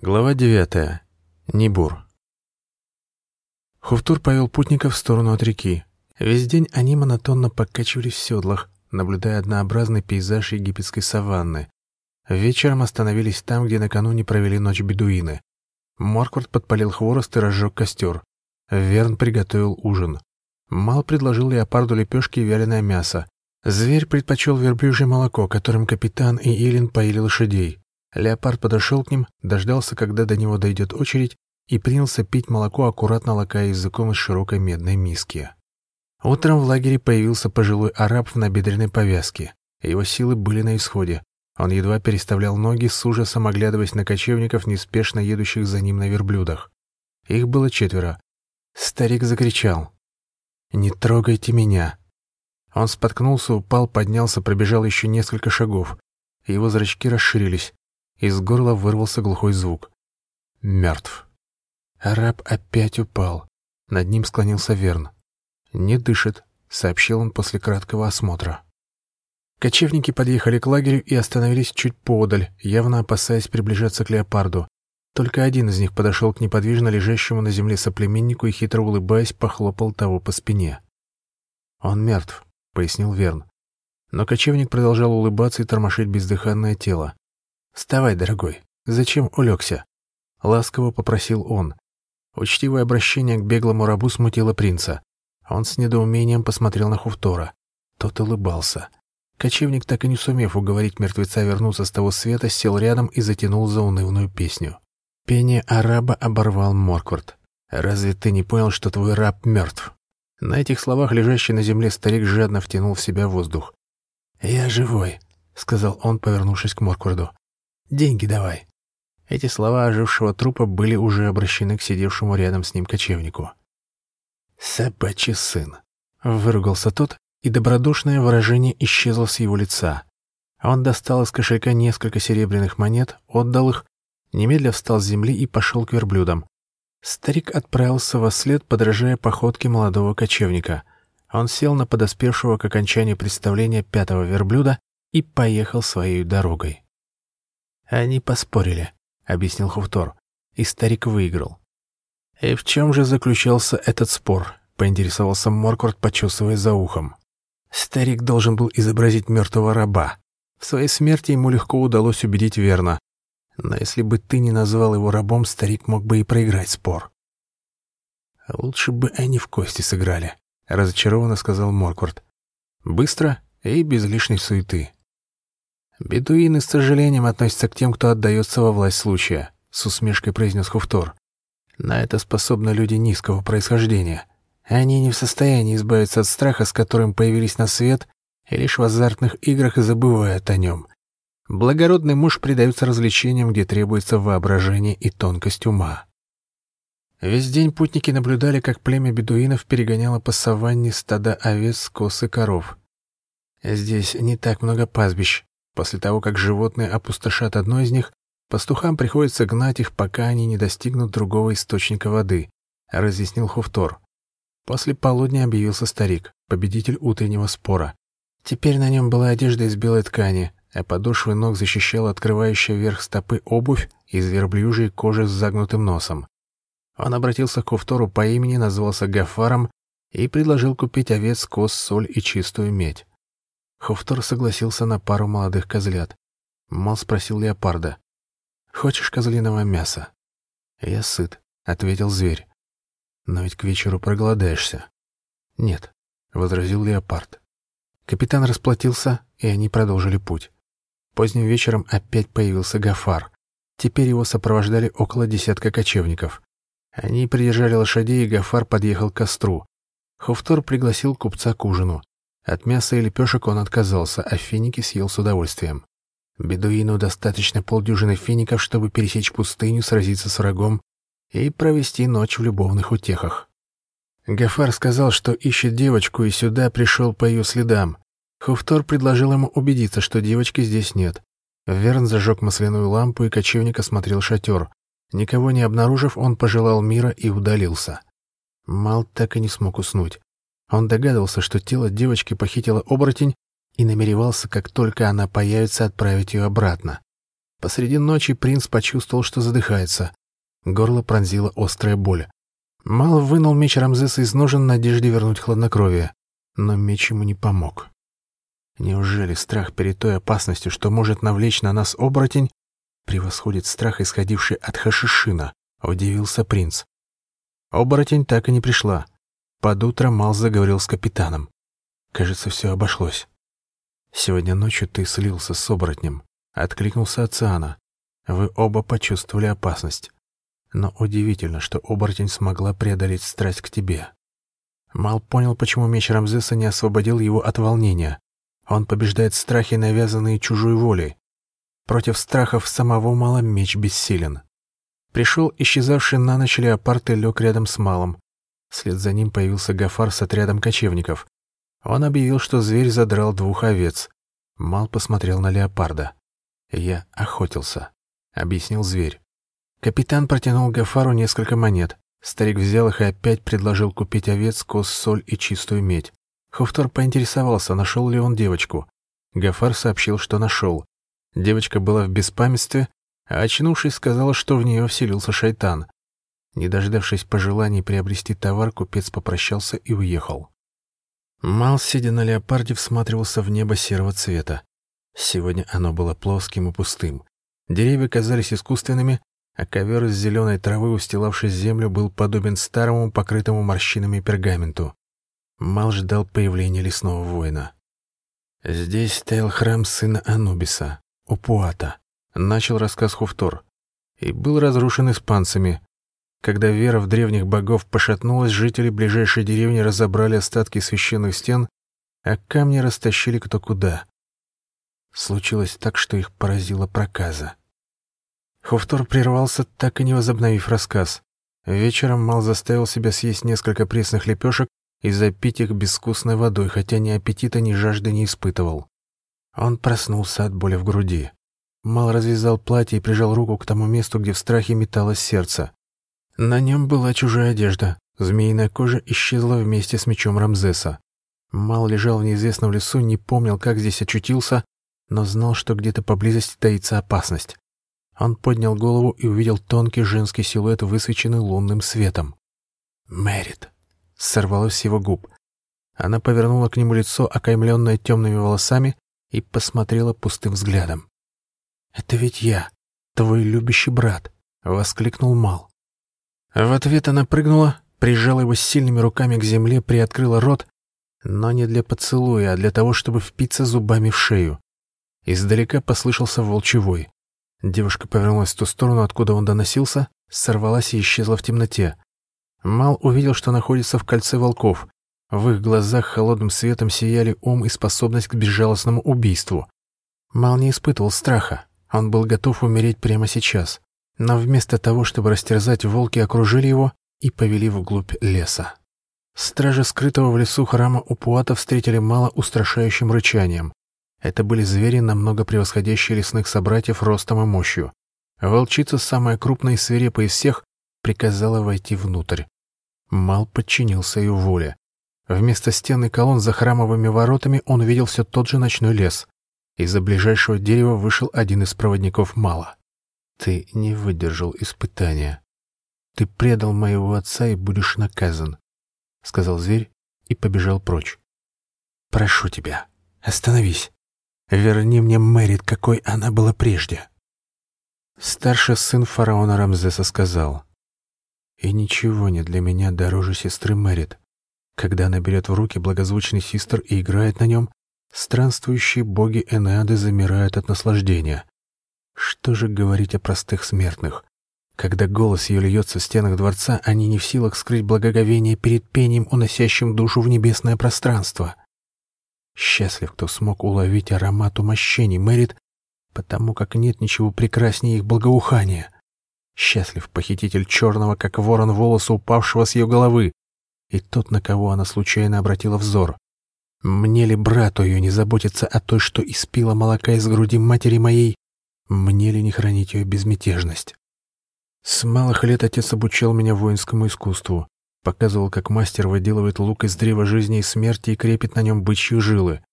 Глава 9. Нибур. Хуфтур повел путников в сторону от реки. Весь день они монотонно покачивались в седлах, наблюдая однообразный пейзаж египетской саванны. Вечером остановились там, где накануне провели ночь бедуины. Морквард подпалил хворост и разжег костер. Верн приготовил ужин. Мал предложил леопарду лепешки и вяленое мясо. Зверь предпочел верблюжье молоко, которым капитан и Илин поили лошадей. Леопард подошел к ним, дождался, когда до него дойдет очередь, и принялся пить молоко, аккуратно лакая языком из широкой медной миски. Утром в лагере появился пожилой араб в набедренной повязке. Его силы были на исходе. Он едва переставлял ноги, с ужасом оглядываясь на кочевников, неспешно едущих за ним на верблюдах. Их было четверо. Старик закричал. «Не трогайте меня!» Он споткнулся, упал, поднялся, пробежал еще несколько шагов. Его зрачки расширились. Из горла вырвался глухой звук. Мертв. Араб опять упал. Над ним склонился Верн. «Не дышит», — сообщил он после краткого осмотра. Кочевники подъехали к лагерю и остановились чуть поодаль, явно опасаясь приближаться к леопарду. Только один из них подошел к неподвижно лежащему на земле соплеменнику и, хитро улыбаясь, похлопал того по спине. «Он мертв», — пояснил Верн. Но кочевник продолжал улыбаться и тормошить бездыханное тело. «Вставай, дорогой. Зачем улегся?» Ласково попросил он. Учтивое обращение к беглому рабу смутило принца. Он с недоумением посмотрел на Хуфтора. Тот улыбался. Кочевник, так и не сумев уговорить мертвеца вернуться с того света, сел рядом и затянул заунывную песню. Пение араба оборвал Морквард. «Разве ты не понял, что твой раб мертв?» На этих словах лежащий на земле старик жадно втянул в себя воздух. «Я живой», — сказал он, повернувшись к Моркварду. Деньги давай». Эти слова ожившего трупа были уже обращены к сидевшему рядом с ним кочевнику. «Собачий сын!» — выругался тот, и добродушное выражение исчезло с его лица. Он достал из кошелька несколько серебряных монет, отдал их, немедля встал с земли и пошел к верблюдам. Старик отправился во след, подражая походке молодого кочевника. Он сел на подоспевшего к окончанию представления пятого верблюда и поехал своей дорогой. «Они поспорили», — объяснил Хуфтор, — «и старик выиграл». «И в чем же заключался этот спор?» — поинтересовался Морквард, почесывая за ухом. Старик должен был изобразить мертвого раба. В своей смерти ему легко удалось убедить верно. Но если бы ты не назвал его рабом, старик мог бы и проиграть спор. «Лучше бы они в кости сыграли», — разочарованно сказал Морквард. «Быстро и без лишней суеты. «Бедуины с сожалением относятся к тем, кто отдается во власть случая», — с усмешкой произнес Хуфтор. «На это способны люди низкого происхождения. Они не в состоянии избавиться от страха, с которым появились на свет, и лишь в азартных играх забывают о нем. Благородный муж предается развлечениям, где требуется воображение и тонкость ума». Весь день путники наблюдали, как племя бедуинов перегоняло по саванне стада овец, коз и коров. «Здесь не так много пастбищ», После того, как животные опустошат одно из них, пастухам приходится гнать их, пока они не достигнут другого источника воды, разъяснил Хуфтор. После полудня объявился старик, победитель утреннего спора. Теперь на нем была одежда из белой ткани, а подошвы ног защищала открывающая вверх стопы обувь из верблюжьей кожи с загнутым носом. Он обратился к Хуфтору по имени, назвался Гафаром и предложил купить овец, коз, соль и чистую медь. Хофтор согласился на пару молодых козлят. Мал спросил леопарда. «Хочешь козлиного мяса?» «Я сыт», — ответил зверь. «Но ведь к вечеру проголодаешься». «Нет», — возразил леопард. Капитан расплатился, и они продолжили путь. Поздним вечером опять появился Гафар. Теперь его сопровождали около десятка кочевников. Они придержали лошадей, и Гафар подъехал к костру. Хофтор пригласил купца к ужину. От мяса и лепешек он отказался, а финики съел с удовольствием. Бедуину достаточно полдюжины фиников, чтобы пересечь пустыню, сразиться с врагом и провести ночь в любовных утехах. Гафар сказал, что ищет девочку, и сюда пришел по ее следам. Хуфтор предложил ему убедиться, что девочки здесь нет. Верн зажег масляную лампу, и кочевник осмотрел шатер. Никого не обнаружив, он пожелал мира и удалился. Мал так и не смог уснуть. Он догадывался, что тело девочки похитила оборотень и намеревался, как только она появится, отправить ее обратно. Посреди ночи принц почувствовал, что задыхается. Горло пронзила острая боль. Мал вынул меч Рамзеса из ножен в надежде вернуть хладнокровие. Но меч ему не помог. Неужели страх перед той опасностью, что может навлечь на нас оборотень, превосходит страх, исходивший от Хашишина? Удивился принц. Оборотень так и не пришла. Под утро Мал заговорил с капитаном. Кажется, все обошлось. Сегодня ночью ты слился с оборотнем. Откликнулся Оциана. Вы оба почувствовали опасность. Но удивительно, что оборотень смогла преодолеть страсть к тебе. Мал понял, почему меч Рамзеса не освободил его от волнения. Он побеждает страхи, навязанные чужой волей. Против страхов самого Мала меч бессилен. Пришел исчезавший на ночь леопард и лег рядом с Малом. Вслед за ним появился Гафар с отрядом кочевников. Он объявил, что зверь задрал двух овец. Мал посмотрел на леопарда. «Я охотился», — объяснил зверь. Капитан протянул Гафару несколько монет. Старик взял их и опять предложил купить овец, коз, соль и чистую медь. Хуфтор поинтересовался, нашел ли он девочку. Гафар сообщил, что нашел. Девочка была в беспамятстве, а очнувшись, сказала, что в нее вселился шайтан. Не дождавшись пожеланий приобрести товар, купец попрощался и уехал. Мал, сидя на леопарде, всматривался в небо серого цвета. Сегодня оно было плоским и пустым. Деревья казались искусственными, а ковер из зеленой травы, устилавший землю, был подобен старому, покрытому морщинами пергаменту. Мал ждал появления лесного воина. Здесь стоял храм сына Анубиса, Упуата, начал рассказ Хуфтор, и был разрушен испанцами. Когда вера в древних богов пошатнулась, жители ближайшей деревни разобрали остатки священных стен, а камни растащили кто куда. Случилось так, что их поразила проказа. Хуфтор прервался, так и не возобновив рассказ. Вечером Мал заставил себя съесть несколько пресных лепешек и запить их безвкусной водой, хотя ни аппетита, ни жажды не испытывал. Он проснулся от боли в груди. Мал развязал платье и прижал руку к тому месту, где в страхе металось сердце. На нем была чужая одежда. Змеиная кожа исчезла вместе с мечом Рамзеса. Мал лежал в неизвестном лесу, не помнил, как здесь очутился, но знал, что где-то поблизости таится опасность. Он поднял голову и увидел тонкий женский силуэт, высвеченный лунным светом. «Мэрит!» — сорвалось с его губ. Она повернула к нему лицо, окаймленное темными волосами, и посмотрела пустым взглядом. «Это ведь я, твой любящий брат!» — воскликнул Мал. В ответ она прыгнула, прижала его сильными руками к земле, приоткрыла рот, но не для поцелуя, а для того, чтобы впиться зубами в шею. Издалека послышался волчий вой. Девушка повернулась в ту сторону, откуда он доносился, сорвалась и исчезла в темноте. Мал увидел, что находится в кольце волков. В их глазах холодным светом сияли ум и способность к безжалостному убийству. Мал не испытывал страха. Он был готов умереть прямо сейчас. Но вместо того, чтобы растерзать, волки окружили его и повели вглубь леса. Стражи скрытого в лесу храма Упуата встретили Мала устрашающим рычанием. Это были звери, намного превосходящие лесных собратьев ростом и мощью. Волчица, самая крупная и свирепая из всех, приказала войти внутрь. Мал подчинился ее воле. Вместо стены колонн за храмовыми воротами он увидел все тот же ночной лес. Из-за ближайшего дерева вышел один из проводников Мала. «Ты не выдержал испытания. Ты предал моего отца и будешь наказан», — сказал зверь и побежал прочь. «Прошу тебя, остановись. Верни мне Мэрит, какой она была прежде. Старший сын фараона Рамзеса сказал, «И ничего не для меня дороже сестры Мэрит. Когда она берет в руки благозвучный систр и играет на нем, странствующие боги Энеады замирают от наслаждения. Что же говорить о простых смертных? Когда голос ее льется в стенах дворца, они не в силах скрыть благоговение перед пением, уносящим душу в небесное пространство. Счастлив, кто смог уловить аромат умощений Мэрит, потому как нет ничего прекраснее их благоухания. Счастлив похититель черного, как ворон волоса, упавшего с ее головы, и тот, на кого она случайно обратила взор. Мне ли брату ее не заботиться о той, что испила молока из груди матери моей? Мне ли не хранить ее безмятежность? С малых лет отец обучал меня воинскому искусству. Показывал, как мастер выделывает лук из древа жизни и смерти и крепит на нем бычьи жилы.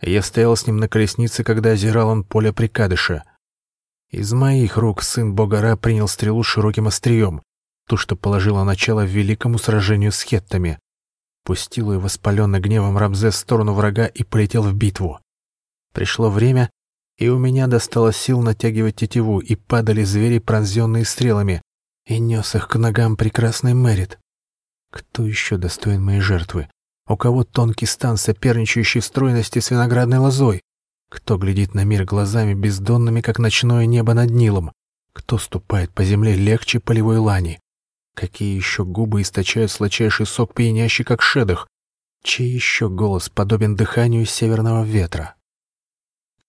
Я стоял с ним на колеснице, когда озирал он поле прикадыша. Из моих рук сын Богара принял стрелу широким острием, ту, что положила начало великому сражению с хеттами. Пустил ее воспаленный гневом Рамзес в сторону врага и полетел в битву. Пришло время, и у меня достало сил натягивать тетиву, и падали звери, пронзенные стрелами, и нес их к ногам прекрасный Мэрит. Кто еще достоин моей жертвы? У кого тонкий стан, соперничающий в стройности с виноградной лозой? Кто глядит на мир глазами бездонными, как ночное небо над Нилом? Кто ступает по земле легче полевой лани? Какие еще губы источают сладчайший сок, пьянящий, как шедах? Чей еще голос подобен дыханию северного ветра?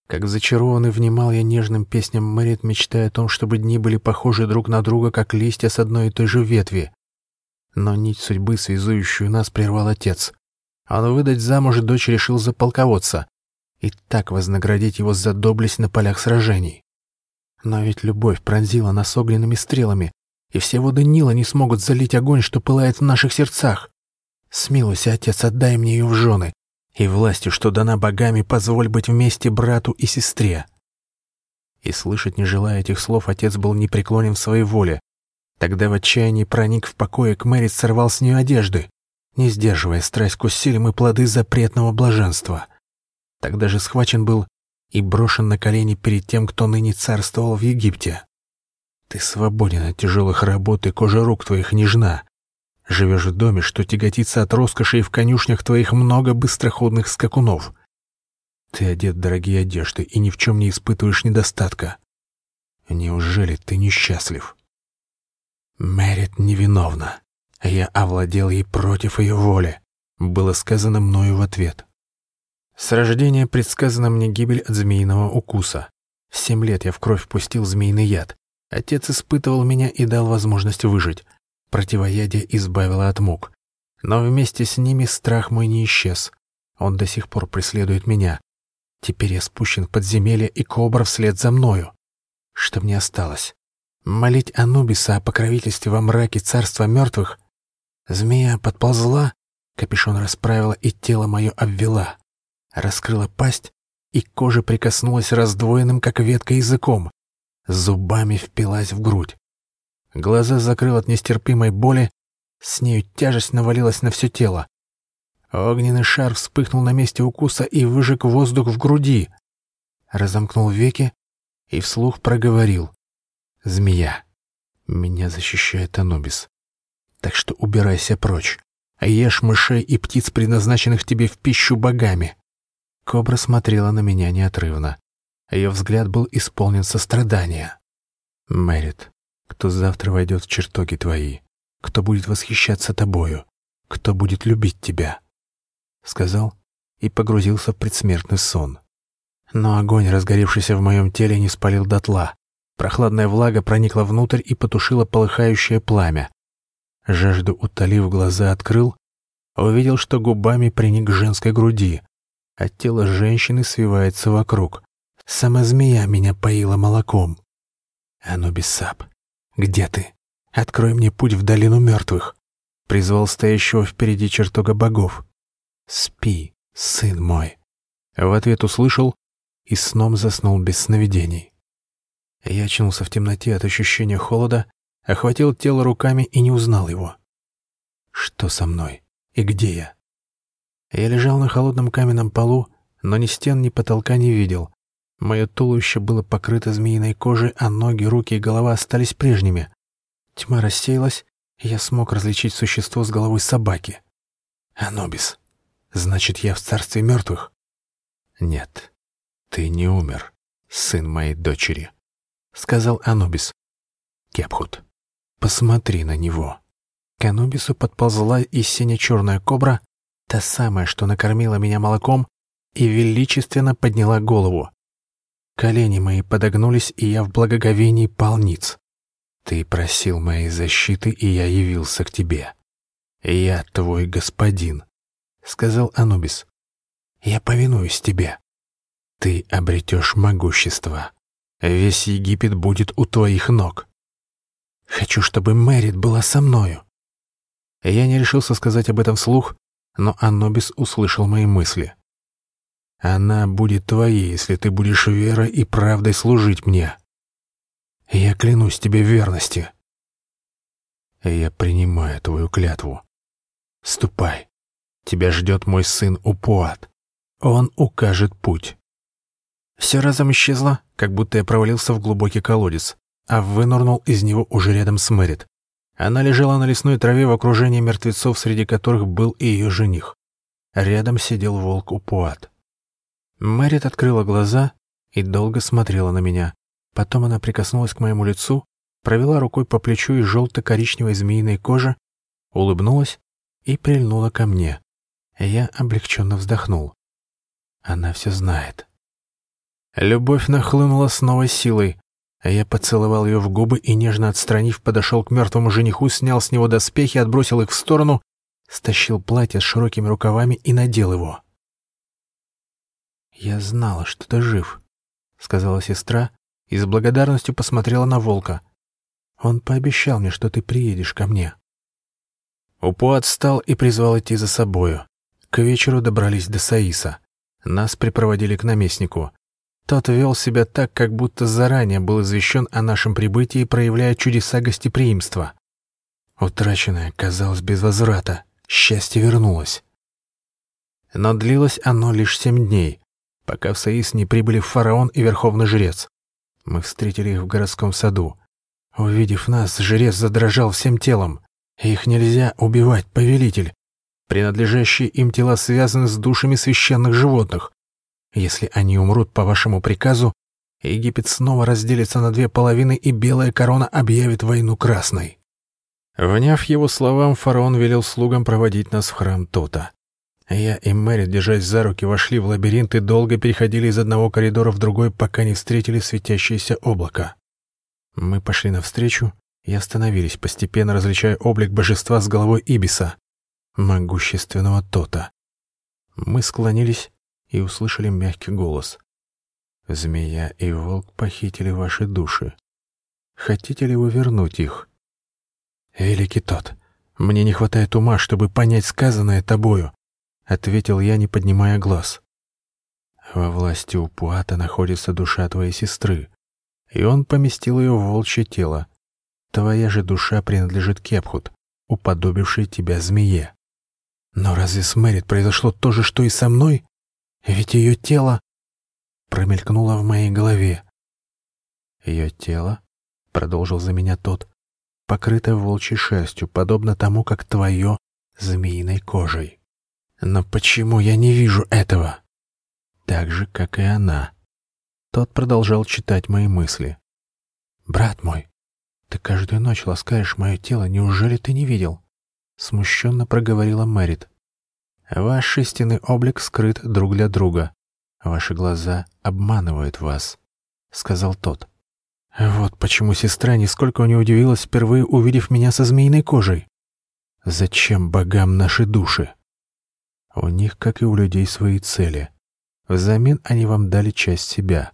Как зачарованный внимал я нежным песням Мэрит, мечтая о том, чтобы дни были похожи друг на друга, как листья с одной и той же ветви. Но нить судьбы, связующую нас, прервал отец. Он выдать замуж дочь решил за полководца и так вознаградить его за доблесть на полях сражений. Но ведь любовь пронзила нас огненными стрелами, и все воды Нила не смогут залить огонь, что пылает в наших сердцах. Смилуйся, отец, отдай мне ее в жены, и властью, что дана богами, позволь быть вместе брату и сестре. И слышать не желая этих слов, отец был непреклонен в своей воле. Тогда в отчаянии проник в покое к Мэри, сорвал с нее одежды, не сдерживая страсть к усилиям и плоды запретного блаженства — Тогда же схвачен был и брошен на колени перед тем, кто ныне царствовал в Египте. Ты свободен от тяжелых работ, и кожа рук твоих нежна. Живешь в доме, что тяготится от роскоши, и в конюшнях твоих много быстроходных скакунов. Ты одет в дорогие одежды и ни в чем не испытываешь недостатка. Неужели ты несчастлив? Мэрит невиновна, я овладел ей против ее воли, было сказано мною в ответ. С рождения предсказана мне гибель от змеиного укуса. В семь лет я в кровь пустил змеиный яд. Отец испытывал меня и дал возможность выжить. Противоядие избавило от мук. Но вместе с ними страх мой не исчез. Он до сих пор преследует меня. Теперь я спущен в подземелье, и кобра вслед за мною. Что мне осталось? Молить Анубиса о покровительстве во мраке царства мертвых? Змея подползла, капюшон расправила и тело мое обвела раскрыла пасть, и кожа прикоснулась раздвоенным, как ветка, языком. Зубами впилась в грудь. Глаза закрыл от нестерпимой боли, с нею тяжесть навалилась на все тело. Огненный шар вспыхнул на месте укуса и выжег воздух в груди. Разомкнул веки и вслух проговорил. «Змея, меня защищает Анубис. Так что убирайся прочь, ешь мышей и птиц, предназначенных тебе в пищу богами. Кобра смотрела на меня неотрывно. Ее взгляд был исполнен сострадания. «Мэрит, кто завтра войдет в чертоги твои? Кто будет восхищаться тобою? Кто будет любить тебя?» Сказал и погрузился в предсмертный сон. Но огонь, разгоревшийся в моем теле, не спалил дотла. Прохладная влага проникла внутрь и потушила полыхающее пламя. Жажду утолив, глаза открыл, увидел, что губами приник к женской груди, а тело женщины свивается вокруг. Сама змея меня поила молоком. Анубисап, где ты? Открой мне путь в долину мертвых. Призвал стоящего впереди чертога богов. Спи, сын мой. В ответ услышал и сном заснул без сновидений. Я очнулся в темноте от ощущения холода, охватил тело руками и не узнал его. Что со мной? И где я? Я лежал на холодном каменном полу, но ни стен, ни потолка не видел. Мое туловище было покрыто змеиной кожей, а ноги, руки и голова остались прежними. Тьма рассеялась, и я смог различить существо с головой собаки. Анубис. Значит, я в царстве мертвых? Нет, ты не умер, сын моей дочери, — сказал Анубис. Кепхут, посмотри на него. К Анубису подползла из сине-черная кобра, Та самая, что накормила меня молоком и величественно подняла голову. Колени мои подогнулись, и я в благоговении пал ниц. Ты просил моей защиты, и я явился к тебе. Я твой господин, — сказал Анубис. Я повинуюсь тебе. Ты обретешь могущество. Весь Египет будет у твоих ног. Хочу, чтобы Мэрит была со мною. Я не решился сказать об этом вслух, но Анубис услышал мои мысли. «Она будет твоей, если ты будешь верой и правдой служить мне. Я клянусь тебе в верности. Я принимаю твою клятву. Ступай. Тебя ждет мой сын Упуат. Он укажет путь. Все разом исчезло, как будто я провалился в глубокий колодец, а вынырнул из него уже рядом с Мэрит. Она лежала на лесной траве в окружении мертвецов, среди которых был и ее жених. Рядом сидел волк Упуат. Мэрит открыла глаза и долго смотрела на меня. Потом она прикоснулась к моему лицу, провела рукой по плечу из желто-коричневой змеиной кожи, улыбнулась и прильнула ко мне. Я облегченно вздохнул. Она все знает. Любовь нахлынула с новой силой. Я поцеловал ее в губы и, нежно отстранив, подошел к мертвому жениху, снял с него доспехи, отбросил их в сторону, стащил платье с широкими рукавами и надел его. «Я знала, что ты жив», — сказала сестра и с благодарностью посмотрела на волка. «Он пообещал мне, что ты приедешь ко мне». Упо отстал и призвал идти за собою. К вечеру добрались до Саиса. Нас припроводили к наместнику. Тот вел себя так, как будто заранее был извещен о нашем прибытии, проявляя чудеса гостеприимства. Утраченное казалось без возврата, счастье вернулось. Но длилось оно лишь семь дней, пока в Саис не прибыли фараон и верховный жрец. Мы встретили их в городском саду. Увидев нас, жрец задрожал всем телом. Их нельзя убивать, повелитель. Принадлежащие им тела связаны с душами священных животных. Если они умрут по вашему приказу, Египет снова разделится на две половины, и белая корона объявит войну красной». Вняв его словам, фараон велел слугам проводить нас в храм Тота. Я и Мэри, держась за руки, вошли в лабиринт и долго переходили из одного коридора в другой, пока не встретили светящееся облако. Мы пошли навстречу и остановились, постепенно различая облик божества с головой Ибиса, могущественного Тота. Мы склонились и услышали мягкий голос. «Змея и волк похитили ваши души. Хотите ли вы вернуть их?» «Великий тот, мне не хватает ума, чтобы понять сказанное тобою», — ответил я, не поднимая глаз. «Во власти у Пуата находится душа твоей сестры, и он поместил ее в волчье тело. Твоя же душа принадлежит Кепхут, уподобившей тебя змее. Но разве с Мэрит произошло то же, что и со мной?» Ведь ее тело промелькнуло в моей голове. Ее тело, продолжил за меня тот, покрыто волчьей шерстью, подобно тому, как твое змеиной кожей. Но почему я не вижу этого? Так же, как и она. Тот продолжал читать мои мысли. «Брат мой, ты каждую ночь ласкаешь мое тело, неужели ты не видел?» Смущенно проговорила Мэрит. Ваш истинный облик скрыт друг для друга. Ваши глаза обманывают вас», — сказал тот. Вот почему сестра нисколько не удивилась, впервые увидев меня со змеиной кожей. Зачем богам наши души? У них, как и у людей, свои цели. Взамен они вам дали часть себя,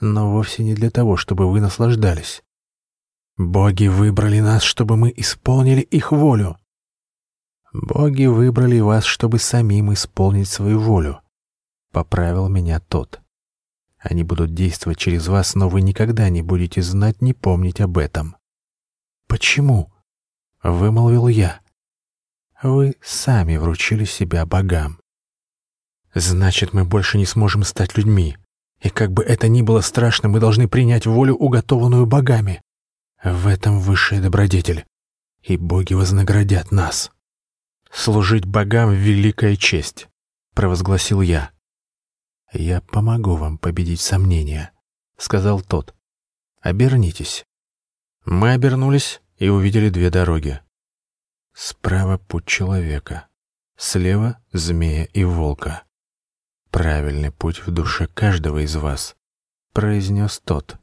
но вовсе не для того, чтобы вы наслаждались. Боги выбрали нас, чтобы мы исполнили их волю. Боги выбрали вас, чтобы самим исполнить свою волю. Поправил меня тот. Они будут действовать через вас, но вы никогда не будете знать, не помнить об этом. Почему? Вымолвил я. Вы сами вручили себя богам. Значит, мы больше не сможем стать людьми. И как бы это ни было страшно, мы должны принять волю, уготованную богами. В этом высшая добродетель. И боги вознаградят нас. «Служить богам — великая честь», — провозгласил я. «Я помогу вам победить сомнения», — сказал тот. «Обернитесь». Мы обернулись и увидели две дороги. Справа путь человека, слева — змея и волка. «Правильный путь в душе каждого из вас», — произнес тот.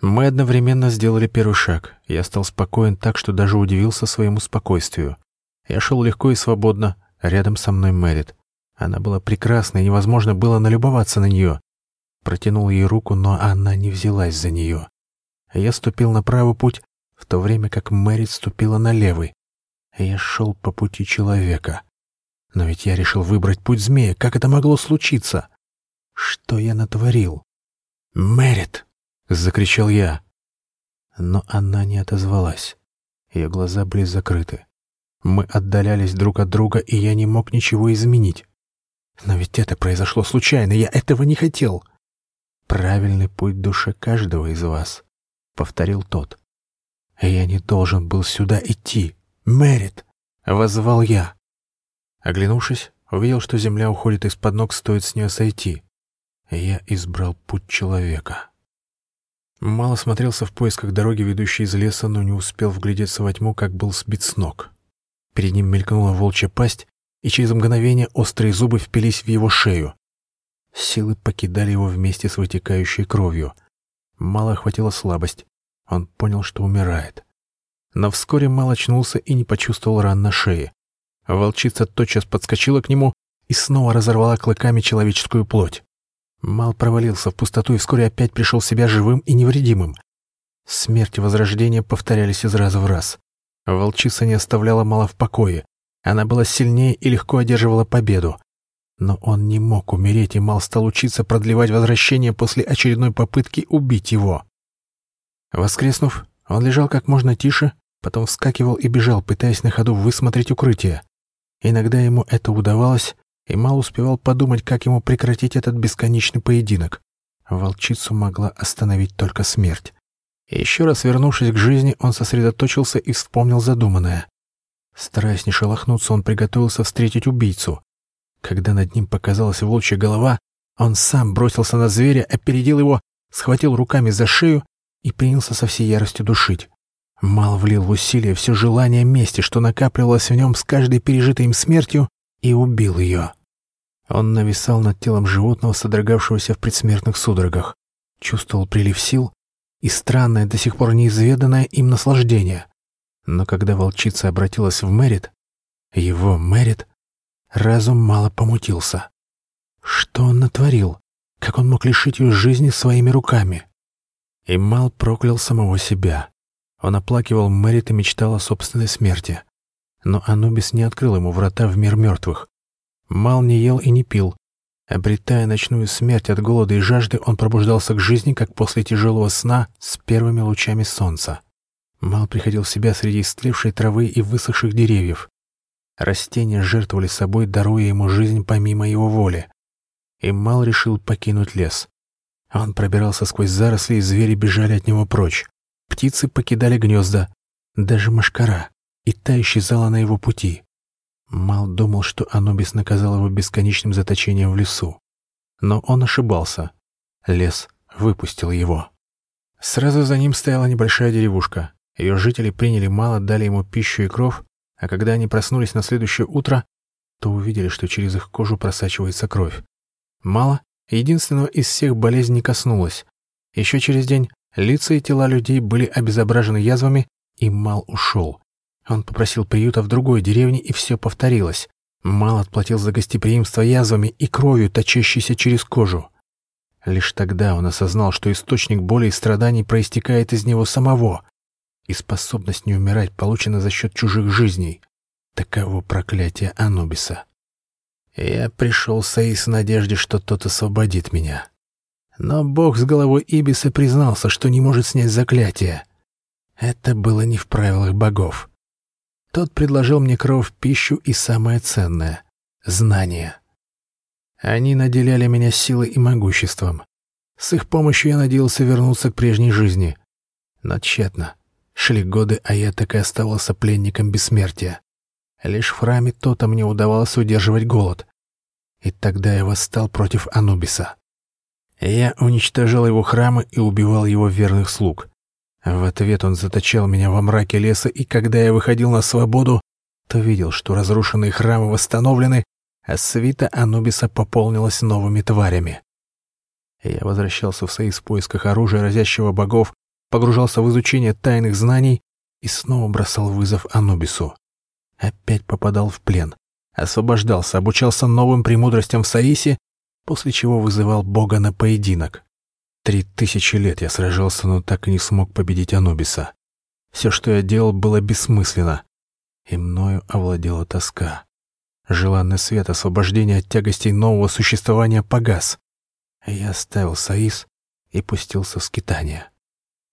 Мы одновременно сделали первый шаг. Я стал спокоен так, что даже удивился своему спокойствию. Я шел легко и свободно, рядом со мной Мэрит. Она была прекрасна, и невозможно было налюбоваться на нее. Протянул ей руку, но она не взялась за нее. Я ступил на правый путь, в то время как Мэрит ступила на левый. Я шел по пути человека. Но ведь я решил выбрать путь змея. Как это могло случиться? Что я натворил? «Мэрит!» — закричал я. Но она не отозвалась. Ее глаза были закрыты. Мы отдалялись друг от друга, и я не мог ничего изменить. Но ведь это произошло случайно, я этого не хотел. Правильный путь душе каждого из вас, — повторил тот. Я не должен был сюда идти. Мэрит! — воззвал я. Оглянувшись, увидел, что земля уходит из-под ног, стоит с нее сойти. Я избрал путь человека. Мало смотрелся в поисках дороги, ведущей из леса, но не успел вглядеться во тьму, как был сбит с ног. Перед ним мелькнула волчья пасть, и через мгновение острые зубы впились в его шею. Силы покидали его вместе с вытекающей кровью. Мало охватила слабость. Он понял, что умирает. Но вскоре Мал очнулся и не почувствовал ран на шее. Волчица тотчас подскочила к нему и снова разорвала клыками человеческую плоть. Мал провалился в пустоту и вскоре опять пришел в себя живым и невредимым. Смерть и возрождение повторялись из раза в раз. Волчица не оставляла Мала в покое. Она была сильнее и легко одерживала победу. Но он не мог умереть, и Мал стал учиться продлевать возвращение после очередной попытки убить его. Воскреснув, он лежал как можно тише, потом вскакивал и бежал, пытаясь на ходу высмотреть укрытие. Иногда ему это удавалось, и Мал успевал подумать, как ему прекратить этот бесконечный поединок. Волчицу могла остановить только смерть. И еще раз вернувшись к жизни, он сосредоточился и вспомнил задуманное. Стараясь не шелохнуться, он приготовился встретить убийцу. Когда над ним показалась волчья голова, он сам бросился на зверя, опередил его, схватил руками за шею и принялся со всей яростью душить. Мал влил в усилие все желание мести, что накапливалось в нем с каждой пережитой им смертью, и убил ее. Он нависал над телом животного, содрогавшегося в предсмертных судорогах, чувствовал прилив сил и странное, до сих пор неизведанное им наслаждение. Но когда волчица обратилась в Мэрит, его Мэрит, разум мало помутился. Что он натворил? Как он мог лишить ее жизни своими руками? И Мал проклял самого себя. Он оплакивал Мэрит и мечтал о собственной смерти. Но Анубис не открыл ему врата в мир мертвых. Мал не ел и не пил. Обретая ночную смерть от голода и жажды, он пробуждался к жизни, как после тяжелого сна с первыми лучами солнца. Мал приходил в себя среди истлевшей травы и высохших деревьев. Растения жертвовали собой, даруя ему жизнь помимо его воли. И Мал решил покинуть лес. Он пробирался сквозь заросли, и звери бежали от него прочь. Птицы покидали гнезда, даже мошкара, и та исчезала на его пути. Мал думал, что Анубис наказал его бесконечным заточением в лесу. Но он ошибался. Лес выпустил его. Сразу за ним стояла небольшая деревушка. Ее жители приняли мало, дали ему пищу и кров, а когда они проснулись на следующее утро, то увидели, что через их кожу просачивается кровь. Мало единственного из всех болезнь не коснулась. Еще через день лица и тела людей были обезображены язвами, и Мал ушел. Он попросил приюта в другой деревне, и все повторилось. Мал отплатил за гостеприимство язвами и кровью, точащейся через кожу. Лишь тогда он осознал, что источник боли и страданий проистекает из него самого, и способность не умирать получена за счет чужих жизней. Таково проклятие Анубиса. Я пришел с Аис в надежде, что тот освободит меня. Но бог с головой Ибиса признался, что не может снять заклятие. Это было не в правилах богов. Тот предложил мне кровь, пищу и самое ценное — знания. Они наделяли меня силой и могуществом. С их помощью я надеялся вернуться к прежней жизни. Но тщетно. Шли годы, а я так и оставался пленником бессмертия. Лишь в храме то-то мне удавалось удерживать голод. И тогда я восстал против Анубиса. Я уничтожал его храмы и убивал его верных слуг. В ответ он заточал меня во мраке леса, и когда я выходил на свободу, то видел, что разрушенные храмы восстановлены, а свита Анубиса пополнилась новыми тварями. Я возвращался в Союз в поисках оружия разящего богов, погружался в изучение тайных знаний и снова бросал вызов Анубису. Опять попадал в плен, освобождался, обучался новым премудростям в Саисе, после чего вызывал бога на поединок. Три тысячи лет я сражался, но так и не смог победить Анубиса. Все, что я делал, было бессмысленно, и мною овладела тоска. Желанный свет освобождения от тягостей нового существования погас. Я оставил Саис и пустился в скитание.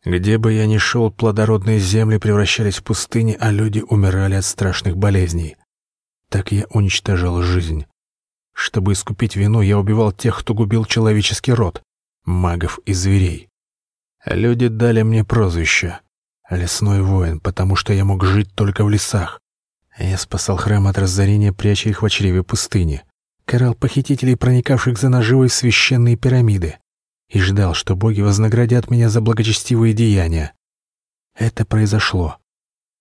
Где бы я ни шел, плодородные земли превращались в пустыни, а люди умирали от страшных болезней. Так я уничтожал жизнь. Чтобы искупить вину, я убивал тех, кто губил человеческий род, магов и зверей. Люди дали мне прозвище «Лесной воин», потому что я мог жить только в лесах. Я спасал храм от разорения, пряча их в чреве пустыни. Карал похитителей, проникавших за наживой в священные пирамиды и ждал, что боги вознаградят меня за благочестивые деяния. Это произошло.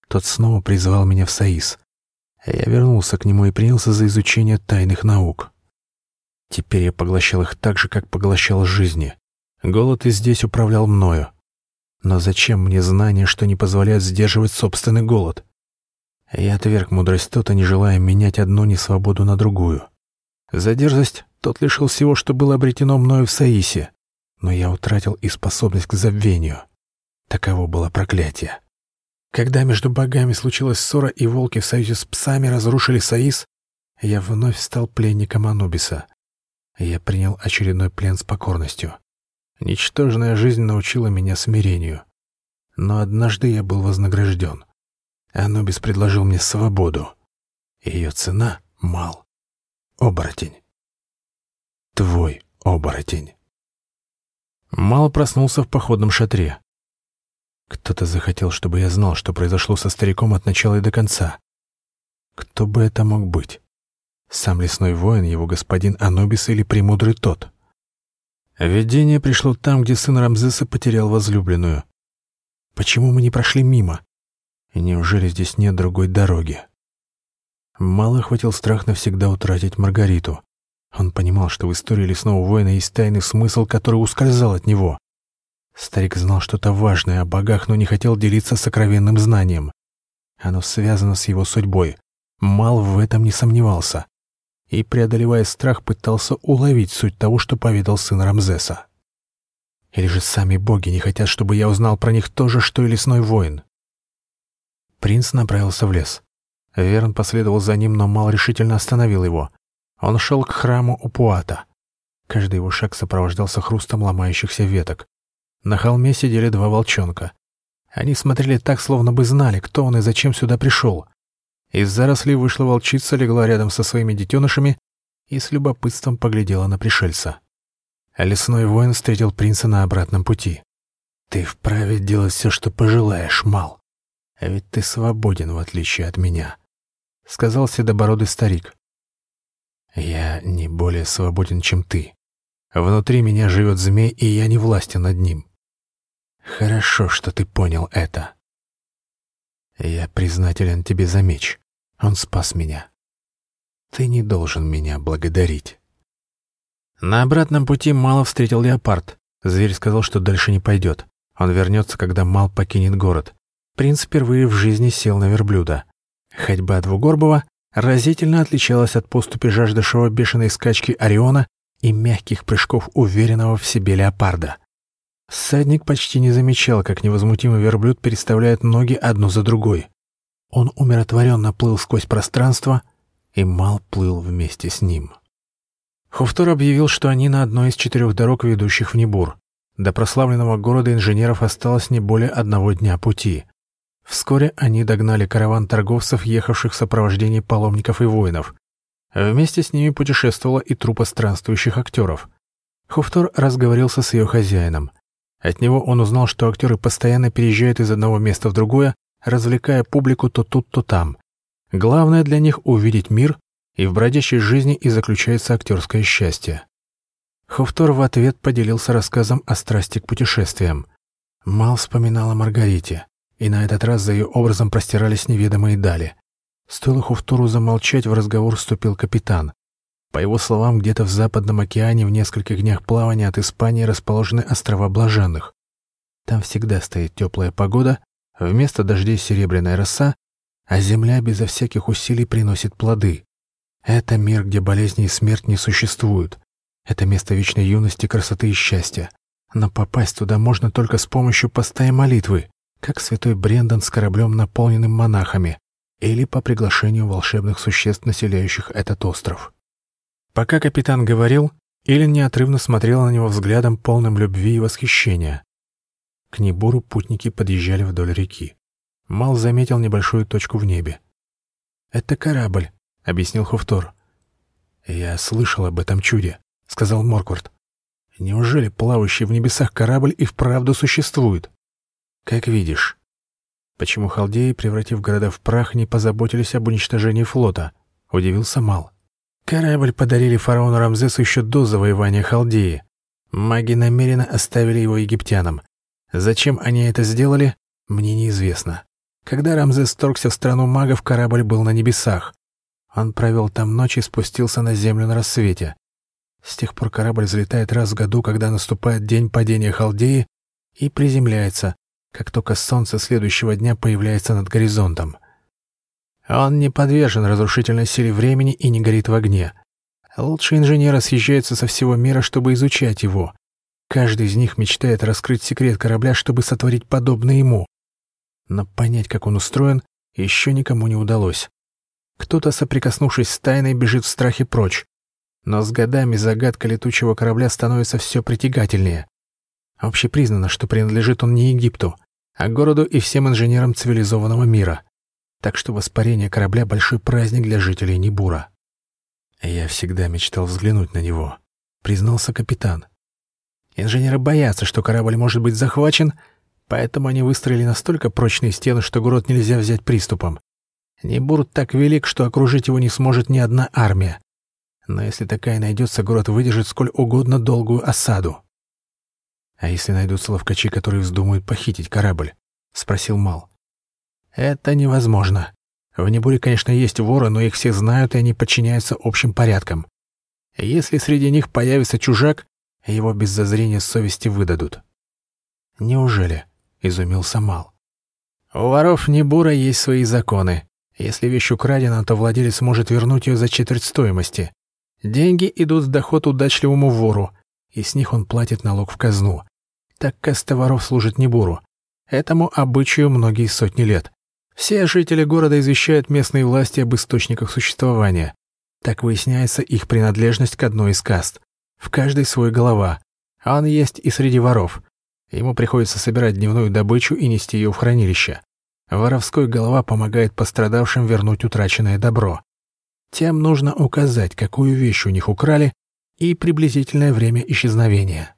Тот снова призвал меня в Саис. Я вернулся к нему и принялся за изучение тайных наук. Теперь я поглощал их так же, как поглощал жизни. Голод и здесь управлял мною. Но зачем мне знания, что не позволяют сдерживать собственный голод? Я отверг мудрость Тота, не желая менять одну несвободу на другую. За дерзость тот лишил всего, что было обретено мною в Саисе но я утратил и способность к забвению. Таково было проклятие. Когда между богами случилась ссора и волки в союзе с псами разрушили Саис, я вновь стал пленником Анубиса. Я принял очередной плен с покорностью. Ничтожная жизнь научила меня смирению. Но однажды я был вознагражден. Анубис предложил мне свободу. Ее цена — мал. Оборотень. Твой оборотень. Мало проснулся в походном шатре. Кто-то захотел, чтобы я знал, что произошло со стариком от начала и до конца. Кто бы это мог быть? Сам лесной воин, его господин Анубис или премудрый тот? Видение пришло там, где сын Рамзеса потерял возлюбленную. Почему мы не прошли мимо? И неужели здесь нет другой дороги? Мало хватил страх навсегда утратить Маргариту. Он понимал, что в истории лесного воина есть тайный смысл, который ускользал от него. Старик знал что-то важное о богах, но не хотел делиться сокровенным знанием. Оно связано с его судьбой. Мал в этом не сомневался. И, преодолевая страх, пытался уловить суть того, что поведал сын Рамзеса. Или же сами боги не хотят, чтобы я узнал про них то же, что и лесной воин? Принц направился в лес. Верн последовал за ним, но Мал решительно остановил его. Он шел к храму Упуата. Каждый его шаг сопровождался хрустом ломающихся веток. На холме сидели два волчонка. Они смотрели так, словно бы знали, кто он и зачем сюда пришел. Из зарослей вышла волчица, легла рядом со своими детенышами и с любопытством поглядела на пришельца. Лесной воин встретил принца на обратном пути. «Ты вправе делать все, что пожелаешь, Мал. А ведь ты свободен, в отличие от меня», — сказал седобородый старик. Я не более свободен, чем ты. Внутри меня живет змей, и я не властен над ним. Хорошо, что ты понял это. Я признателен тебе за меч. Он спас меня. Ты не должен меня благодарить. На обратном пути Мало встретил леопард. Зверь сказал, что дальше не пойдет. Он вернется, когда Мал покинет город. Принц впервые в жизни сел на верблюда. Ходьба двугорбого разительно отличалась от поступи жаждавшего бешеной скачки Ориона и мягких прыжков уверенного в себе леопарда. Садник почти не замечал, как невозмутимый верблюд переставляет ноги одну за другой. Он умиротворенно плыл сквозь пространство, и Мал плыл вместе с ним. Хуфтор объявил, что они на одной из четырех дорог, ведущих в Небур. До прославленного города инженеров осталось не более одного дня пути. Вскоре они догнали караван торговцев, ехавших в сопровождении паломников и воинов. Вместе с ними путешествовала и труппа странствующих актеров. Хуфтор разговорился с ее хозяином. От него он узнал, что актеры постоянно переезжают из одного места в другое, развлекая публику то тут, то там. Главное для них — увидеть мир, и в бродящей жизни и заключается актерское счастье. Хуфтор в ответ поделился рассказом о страсти к путешествиям. Мал вспоминала Маргарите и на этот раз за ее образом простирались неведомые дали. Стоило Хуфтуру замолчать, в разговор вступил капитан. По его словам, где-то в Западном океане в нескольких днях плавания от Испании расположены острова Блаженных. Там всегда стоит теплая погода, вместо дождей серебряная роса, а земля безо всяких усилий приносит плоды. Это мир, где болезни и смерть не существуют. Это место вечной юности, красоты и счастья. Но попасть туда можно только с помощью поста и молитвы как святой Брендон с кораблем, наполненным монахами, или по приглашению волшебных существ, населяющих этот остров. Пока капитан говорил, Илин неотрывно смотрела на него взглядом, полным любви и восхищения. К Небуру путники подъезжали вдоль реки. Мал заметил небольшую точку в небе. «Это корабль», — объяснил Хуфтор. «Я слышал об этом чуде», — сказал Морквард. «Неужели плавающий в небесах корабль и вправду существует?» «Как видишь». Почему халдеи, превратив города в прах, не позаботились об уничтожении флота? Удивился Мал. Корабль подарили фараону Рамзесу еще до завоевания Халдеи. Маги намеренно оставили его египтянам. Зачем они это сделали, мне неизвестно. Когда Рамзес вторгся в страну магов, корабль был на небесах. Он провел там ночь и спустился на землю на рассвете. С тех пор корабль взлетает раз в году, когда наступает день падения Халдеи, и приземляется, как только солнце следующего дня появляется над горизонтом. Он не подвержен разрушительной силе времени и не горит в огне. Лучшие инженеры съезжаются со всего мира, чтобы изучать его. Каждый из них мечтает раскрыть секрет корабля, чтобы сотворить подобное ему но понять, как он устроен, еще никому не удалось. Кто-то, соприкоснувшись с тайной, бежит в страхе прочь. Но с годами загадка летучего корабля становится все притягательнее. Общепризнано, что принадлежит он не Египту, а городу и всем инженерам цивилизованного мира. Так что воспарение корабля — большой праздник для жителей Небура. «Я всегда мечтал взглянуть на него», — признался капитан. «Инженеры боятся, что корабль может быть захвачен, Поэтому они выстроили настолько прочные стены, что город нельзя взять приступом. Небур так велик, что окружить его не сможет ни одна армия. Но если такая найдется, город выдержит сколь угодно долгую осаду. «А если найдутся ловкачи, которые вздумают похитить корабль?» — спросил Мал. «Это невозможно. В Небуре, конечно, есть воры, но их все знают, и они подчиняются общим порядкам. Если среди них появится чужак, его без зазрения совести выдадут». «Неужели?» — изумился Мал. «У воров Небура есть свои законы. Если вещь украдена, то владелец может вернуть ее за четверть стоимости. Деньги идут в доход удачливому вору, и с них он платит налог в казну. Так каста воров служит Небуру. Этому обычаю многие сотни лет. Все жители города извещают местные власти об источниках существования. Так выясняется их принадлежность к одной из каст. В каждой свой голова. А он есть и среди воров. Ему приходится собирать дневную добычу и нести ее в хранилище. Воровской голова помогает пострадавшим вернуть утраченное добро. Тем нужно указать, какую вещь у них украли, и приблизительное время исчезновения.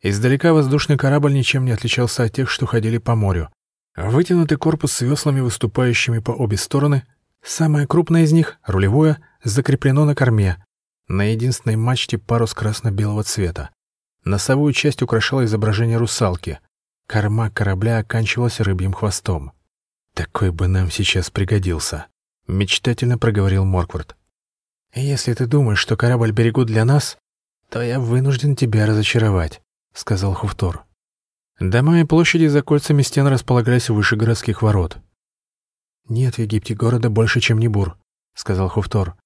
Издалека воздушный корабль ничем не отличался от тех, что ходили по морю. Вытянутый корпус с веслами, выступающими по обе стороны, самое крупное из них, рулевое, закреплено на корме, на единственной мачте парус красно-белого цвета. Носовую часть украшало изображение русалки. Корма корабля оканчивалась рыбьим хвостом. «Такой бы нам сейчас пригодился», — мечтательно проговорил Морквард. «Если ты думаешь, что корабль берегут для нас, то я вынужден тебя разочаровать», — сказал Хуфтор. Дома и площади за кольцами стен располагались выше городских ворот. «Нет в Египте города больше, чем Небур», — сказал Хуфтор.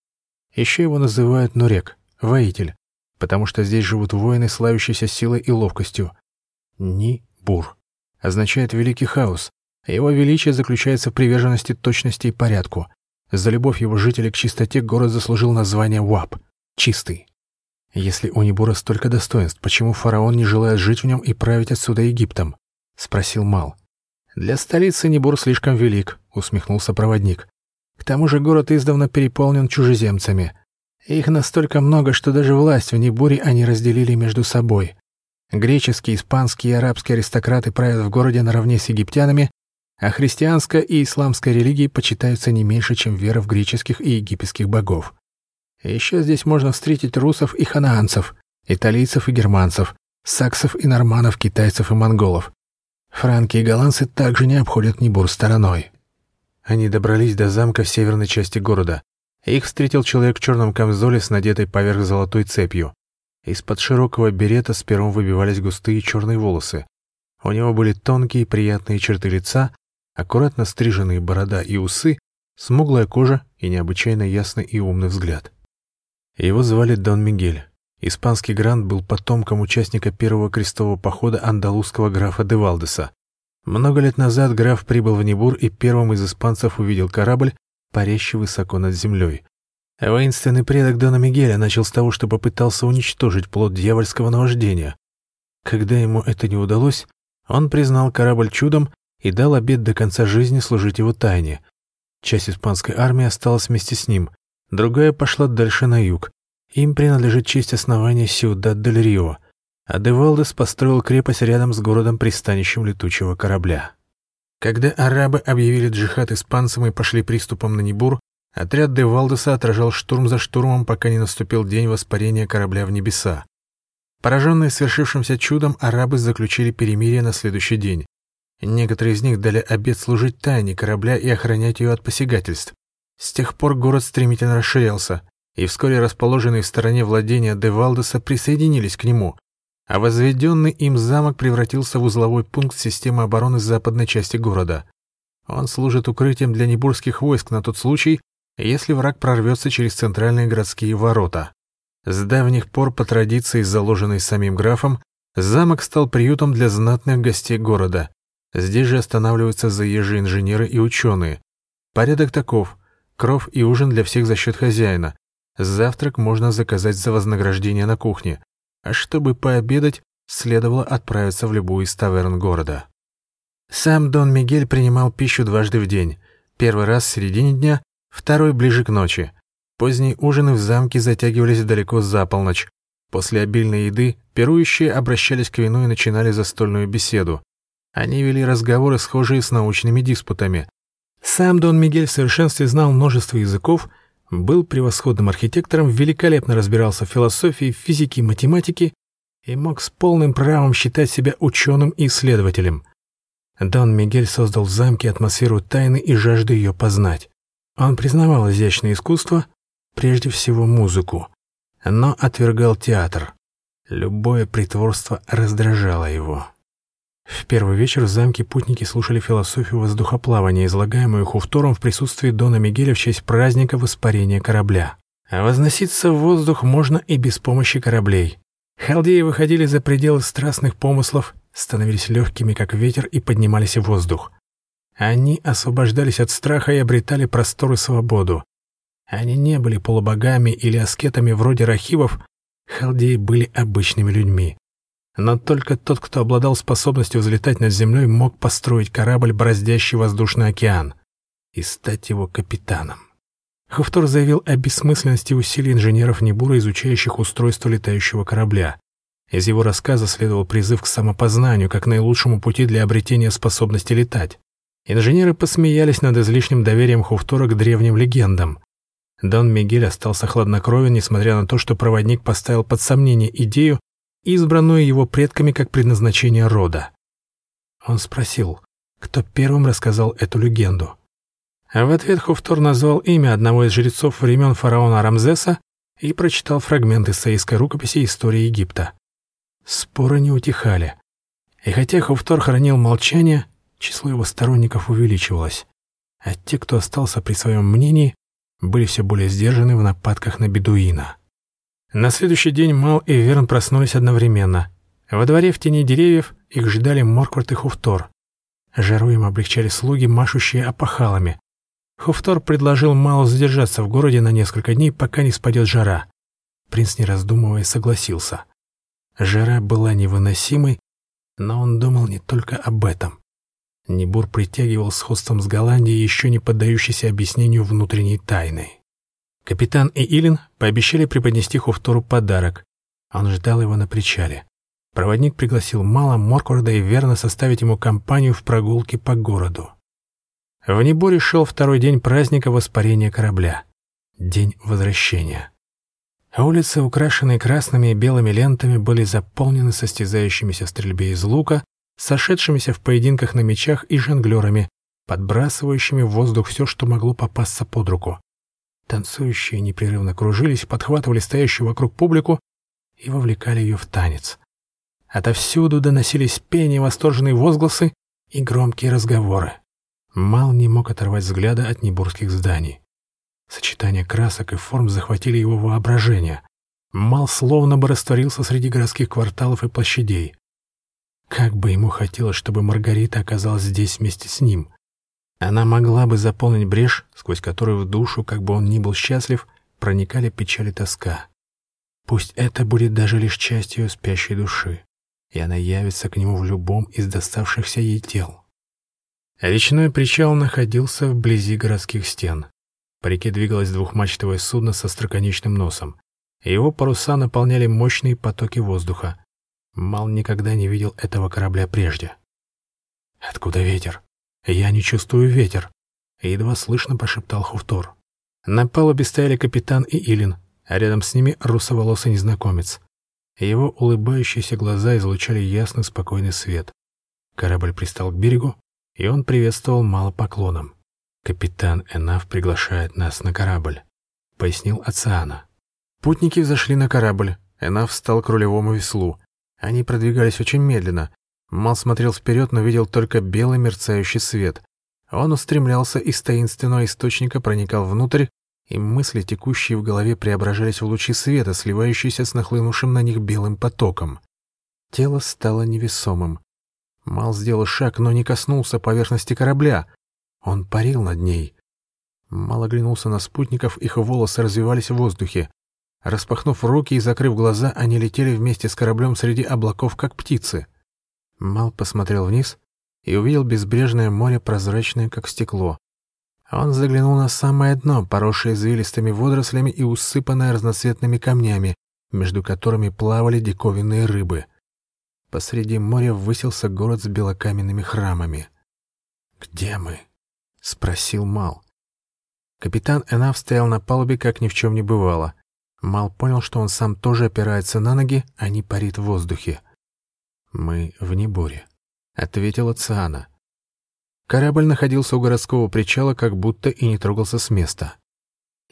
«Еще его называют Нурек, воитель потому что здесь живут воины, славящиеся силой и ловкостью. Ни-бур означает «великий хаос», его величие заключается в приверженности точности и порядку. За любовь его жителей к чистоте город заслужил название Уап — «чистый». «Если у Небура столько достоинств, почему фараон не желает жить в нем и править отсюда Египтом?» — спросил Мал. «Для столицы Небур слишком велик», — усмехнулся проводник. «К тому же город издавна переполнен чужеземцами. Их настолько много, что даже власть в Небуре они разделили между собой. Греческие, испанские и арабские аристократы правят в городе наравне с египтянами, а христианская и исламская религии почитаются не меньше, чем вера в греческих и египетских богов. Еще здесь можно встретить русов и ханаанцев, италийцев и германцев, саксов и норманов, китайцев и монголов. Франки и голландцы также не обходят Небур стороной. Они добрались до замка в северной части города. Их встретил человек в черном камзоле с надетой поверх золотой цепью. Из-под широкого берета с пером выбивались густые черные волосы. У него были тонкие приятные черты лица, аккуратно стриженные борода и усы, смуглая кожа и необычайно ясный и умный взгляд. Его звали Дон Мигель. Испанский грант был потомком участника первого крестового похода андалузского графа де Валдеса. Много лет назад граф прибыл в Небур и первым из испанцев увидел корабль, парящий высоко над землей. Воинственный предок Дона Мигеля начал с того, что попытался уничтожить плод дьявольского наваждения. Когда ему это не удалось, Он признал корабль чудом и дал обет до конца жизни служить его тайне. Часть испанской армии осталась вместе с ним, другая пошла дальше на юг. Им принадлежит честь основания Сиудад-дель-Рио, а Девалдес построил крепость рядом с городом-пристанищем летучего корабля. Когда арабы объявили джихад испанцам и пошли приступом на Небур, отряд Девалдеса отражал штурм за штурмом, пока не наступил день воспарения корабля в небеса. Пораженные свершившимся чудом, арабы заключили перемирие на следующий день. Некоторые из них дали обет служить тайне корабля и охранять ее от посягательств. С тех пор город стремительно расширялся, и вскоре расположенные в стороне владения Девалдеса присоединились к нему, а возведенный им замок превратился в узловой пункт системы обороны западной части города. Он служит укрытием для небурских войск на тот случай, если враг прорвется через центральные городские ворота. С давних пор, по традиции, заложенной самим графом, замок стал приютом для знатных гостей города. Здесь же останавливаются заезжие инженеры и ученые. Порядок таков. Кров и ужин для всех за счет хозяина. Завтрак можно заказать за вознаграждение на кухне. А чтобы пообедать, следовало отправиться в любую из таверн города. Сам Дон Мигель принимал пищу дважды в день. Первый раз в середине дня, второй ближе к ночи. Поздние ужины в замке затягивались далеко за полночь. После обильной еды пирующие обращались к вину и начинали застольную беседу. Они вели разговоры, схожие с научными диспутами. Сам Дон Мигель в совершенстве знал множество языков, был превосходным архитектором, великолепно разбирался в философии, физике и математике и мог с полным правом считать себя ученым и исследователем. Дон Мигель создал в замке атмосферу тайны и жажды ее познать. Он признавал изящное искусство, прежде всего музыку, но отвергал театр. Любое притворство раздражало его. В первый вечер в замке путники слушали философию воздухоплавания, излагаемую Хуфтором в присутствии Дона Мигеля в честь праздника воспарения корабля. А возноситься в воздух можно и без помощи кораблей. Халдеи выходили за пределы страстных помыслов, становились легкими, как ветер, и поднимались в воздух. Они освобождались от страха и обретали простор и свободу. Они не были полубогами или аскетами вроде рахивов, халдеи были обычными людьми. Но только тот, кто обладал способностью взлетать над землей, мог построить корабль, бороздящий воздушный океан, и стать его капитаном. Хофтор заявил о бессмысленности усилий инженеров Небура, изучающих устройство летающего корабля. Из его рассказа следовал призыв к самопознанию, как наилучшему пути для обретения способности летать. Инженеры посмеялись над излишним доверием Хуфтора к древним легендам. Дон Мигель остался хладнокровен, несмотря на то, что проводник поставил под сомнение идею, избранную его предками как предназначение рода. Он спросил, кто первым рассказал эту легенду. А в ответ Хуфтор назвал имя одного из жрецов времен фараона Рамзеса и прочитал фрагменты саистской рукописи истории Египта. Споры не утихали. И хотя Хуфтор хранил молчание, число его сторонников увеличивалось, а те, кто остался при своем мнении, были все более сдержаны в нападках на бедуина. На следующий день Мал и Верн проснулись одновременно. Во дворе в тени деревьев их ждали Морквард и Хуфтор. Жару им облегчали слуги, машущие опахалами. Хуфтор предложил Малу задержаться в городе на несколько дней, пока не спадет жара. Принц, не раздумывая, согласился. Жара была невыносимой, но он думал не только об этом. Небур притягивал сходством с Голландией, еще не поддающейся объяснению внутренней тайны. Капитан и Илин пообещали преподнести Хуфтору подарок. Он ждал его на причале. Проводник пригласил Мала, Моркварда и Верна составить ему компанию в прогулке по городу. В Неборе шел второй день праздника воспарения корабля. День возвращения. Улицы, украшенные красными и белыми лентами, были заполнены состязающимися в стрельбе из лука, сошедшимися в поединках на мечах и жонглерами, подбрасывающими в воздух все, что могло попасться под руку. Танцующие непрерывно кружились, подхватывали стоящую вокруг публику и вовлекали ее в танец. Отовсюду доносились пение, восторженные возгласы и громкие разговоры. Мал не мог оторвать взгляда от небурских зданий. Сочетание красок и форм захватили его воображение. Мал словно бы растворился среди городских кварталов и площадей. Как бы ему хотелось, чтобы Маргарита оказалась здесь вместе с ним. Она могла бы заполнить брешь, сквозь которую в душу, как бы он ни был счастлив, проникали печаль и тоска. Пусть это будет даже лишь частью спящей души. и она явится к нему в любом из доставшихся ей тел. Речной причал находился вблизи городских стен. По реке двигалось двухмачтовое судно со строконечным носом. Его паруса наполняли мощные потоки воздуха. Мал никогда не видел этого корабля прежде. «Откуда ветер? Я не чувствую ветер», — едва слышно прошептал Хуфтор. На палубе стояли капитан и Илин, а рядом с ними русоволосый незнакомец. Его улыбающиеся глаза излучали ясный спокойный свет. Корабль пристал к берегу, и он приветствовал мало поклоном. «Капитан Энав приглашает нас на корабль», — пояснил Оциана. Путники взошли на корабль. Энав встал к рулевому веслу. Они продвигались очень медленно. Мал смотрел вперед, но видел только белый мерцающий свет. Он устремлялся из таинственного источника, проникал внутрь, и мысли, текущие в голове, преображались в лучи света, сливающиеся с нахлынувшим на них белым потоком. Тело стало невесомым. Мал сделал шаг, но не коснулся поверхности корабля. Он парил над ней. Мал оглянулся на спутников, их волосы развивались в воздухе. Распахнув руки и закрыв глаза, они летели вместе с кораблем среди облаков, как птицы. Мал посмотрел вниз и увидел безбрежное море, прозрачное, как стекло. Он заглянул на самое дно, поросшее извилистыми водорослями и усыпанное разноцветными камнями, между которыми плавали диковинные рыбы. Посреди моря высился город с белокаменными храмами. «Где мы?» — спросил Мал. Капитан Энав стоял на палубе, как ни в чем не бывало. Мал понял, что он сам тоже опирается на ноги, а не парит в воздухе. «Мы в Неборе», — ответила Циана. Корабль находился у городского причала, как будто и не трогался с места.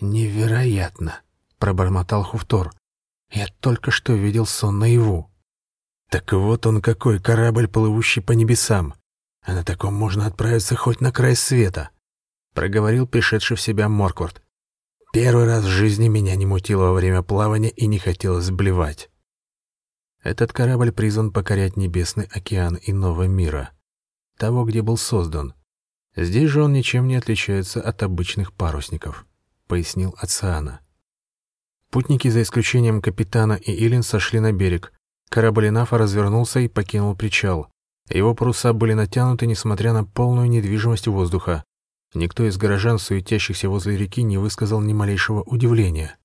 «Невероятно!» — пробормотал Хуфтор. «Я только что видел сон наяву». «Так вот он какой корабль, плывущий по небесам. А на таком можно отправиться хоть на край света», — проговорил пришедший в себя Морквард. «Первый раз в жизни меня не мутило во время плавания и не хотелось блевать». Этот корабль призван покорять небесный океан иного мира — того, где был создан. Здесь же он ничем не отличается от обычных парусников», — пояснил Ациана. Путники, за исключением капитана и Илин, сошли на берег. Корабль Инафа развернулся и покинул причал. Его паруса были натянуты, несмотря на полную недвижимость воздуха. Никто из горожан, суетящихся возле реки, не высказал ни малейшего удивления.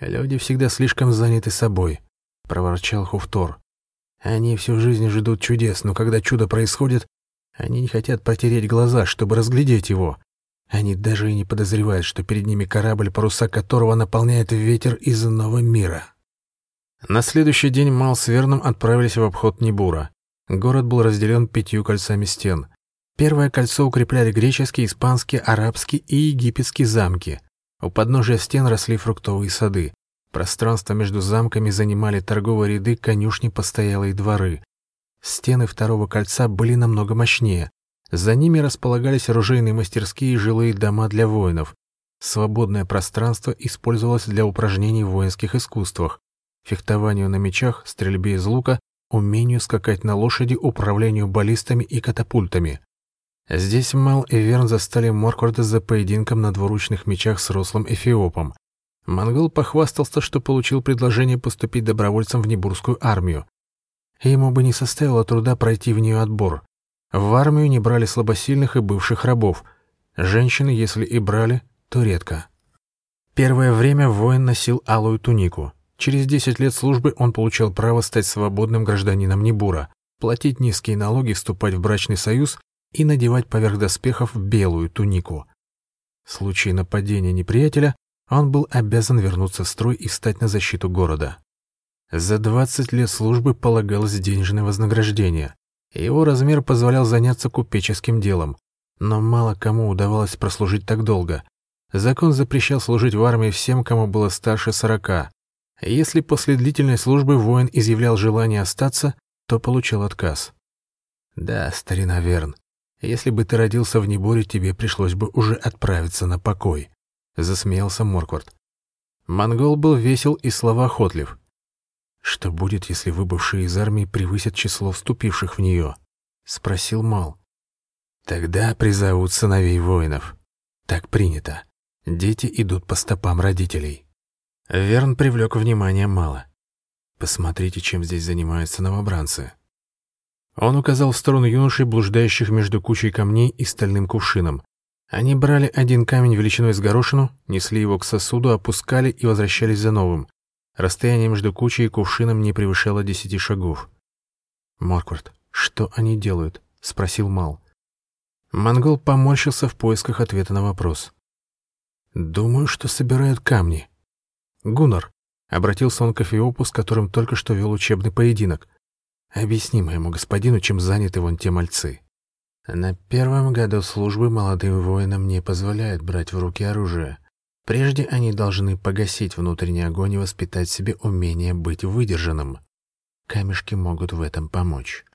«Люди всегда слишком заняты собой», — проворчал Хуфтор. «Они всю жизнь ждут чудес, но когда чудо происходит, они не хотят протереть глаза, чтобы разглядеть его. Они даже и не подозревают, что перед ними корабль, паруса которого наполняет ветер из иного мира. На следующий день Мал с Верном отправились в обход Небура. Город был разделен пятью кольцами стен. Первое кольцо укрепляли греческие, испанские, арабские и египетские замки. У подножия стен росли фруктовые сады. Пространство между замками занимали торговые ряды, конюшни, постоялые дворы. Стены второго кольца были намного мощнее. За ними располагались оружейные мастерские и жилые дома для воинов. Свободное пространство использовалось для упражнений в воинских искусствах, фехтованию на мечах, стрельбе из лука, умению скакать на лошади, управлению баллистами и катапультами. Здесь Мал и Верн застали Моркварда за поединком на двуручных мечах с рослым эфиопом. Монгол похвастался, что получил предложение поступить добровольцем в Небурскую армию. Ему бы не составило труда пройти в нее отбор. В армию не брали слабосильных и бывших рабов. Женщины, если и брали, то редко. Первое время воин носил алую тунику. Через 10 лет службы он получал право стать свободным гражданином Небура, платить низкие налоги, вступать в брачный союз и надевать поверх доспехов белую тунику. В случае нападения неприятеля он был обязан вернуться в строй и стать на защиту города. За 20 лет службы полагалось денежное вознаграждение. Его размер позволял заняться купеческим делом, но мало кому удавалось прослужить так долго. Закон запрещал служить в армии всем, кому было старше сорока. Если после длительной службы воин изъявлял желание остаться, то получил отказ. «Да, старина Верн, если бы ты родился в Неборе, тебе пришлось бы уже отправиться на покой», — засмеялся Морквард. Монгол был весел и словоохотлив. «Что будет, если выбывшие из армии превысят число вступивших в нее?» — спросил Мал. «Тогда призовут сыновей воинов. Так принято. Дети идут по стопам родителей». Верн привлек внимание Мала. «Посмотрите, чем здесь занимаются новобранцы», Он указал в сторону юношей, блуждающих между кучей камней и стальным кувшином. Они брали один камень величиной с горошину, несли его к сосуду, опускали и возвращались за новым. Расстояние между кучей и кувшином не превышало десяти шагов. «Морквард, что они делают?» — спросил Мал. Монгол поморщился в поисках ответа на вопрос. «Думаю, что собирают камни». «Гуннар», — обратился он к Эфиопу, с которым только что вел учебный поединок. «Объясни моему господину, чем заняты вон те мальцы». На первом году службы молодым воинам не позволяют брать в руки оружие. Прежде они должны погасить внутренний огонь и воспитать себе умение быть выдержанным. Камешки могут в этом помочь.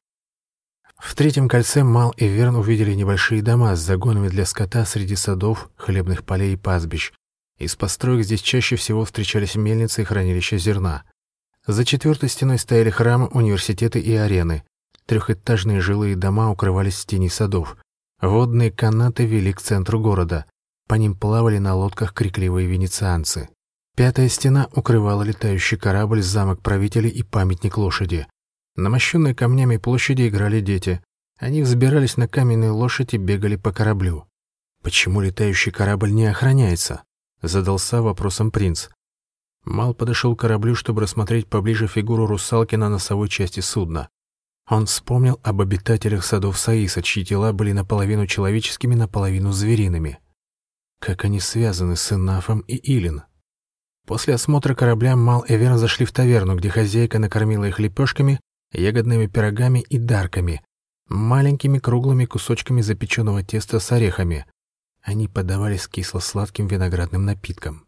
В третьем кольце Мал и Верн увидели небольшие дома с загонами для скота среди садов, хлебных полей и пастбищ. Из построек здесь чаще всего встречались мельницы и хранилища зерна. За четвертой стеной стояли храмы, университеты и арены. Трехэтажные жилые дома укрывались в тени садов. Водные канаты вели к центру города. По ним плавали на лодках крикливые венецианцы. Пятая стена укрывала летающий корабль, замок правителей и памятник лошади. На мощенной камнями площади играли дети. Они взбирались на каменную лошадь и бегали по кораблю. «Почему летающий корабль не охраняется?» — задался вопросом принц. Мал подошел к кораблю, чтобы рассмотреть поближе фигуру русалки на носовой части судна. Он вспомнил об обитателях садов Саиса, чьи тела были наполовину человеческими, наполовину звериными. Как они связаны с Инафом и Илин? После осмотра корабля Мал и Верн зашли в таверну, где хозяйка накормила их лепешками, ягодными пирогами и дарками, маленькими круглыми кусочками запеченного теста с орехами. Они подавались кисло-сладким виноградным напитком.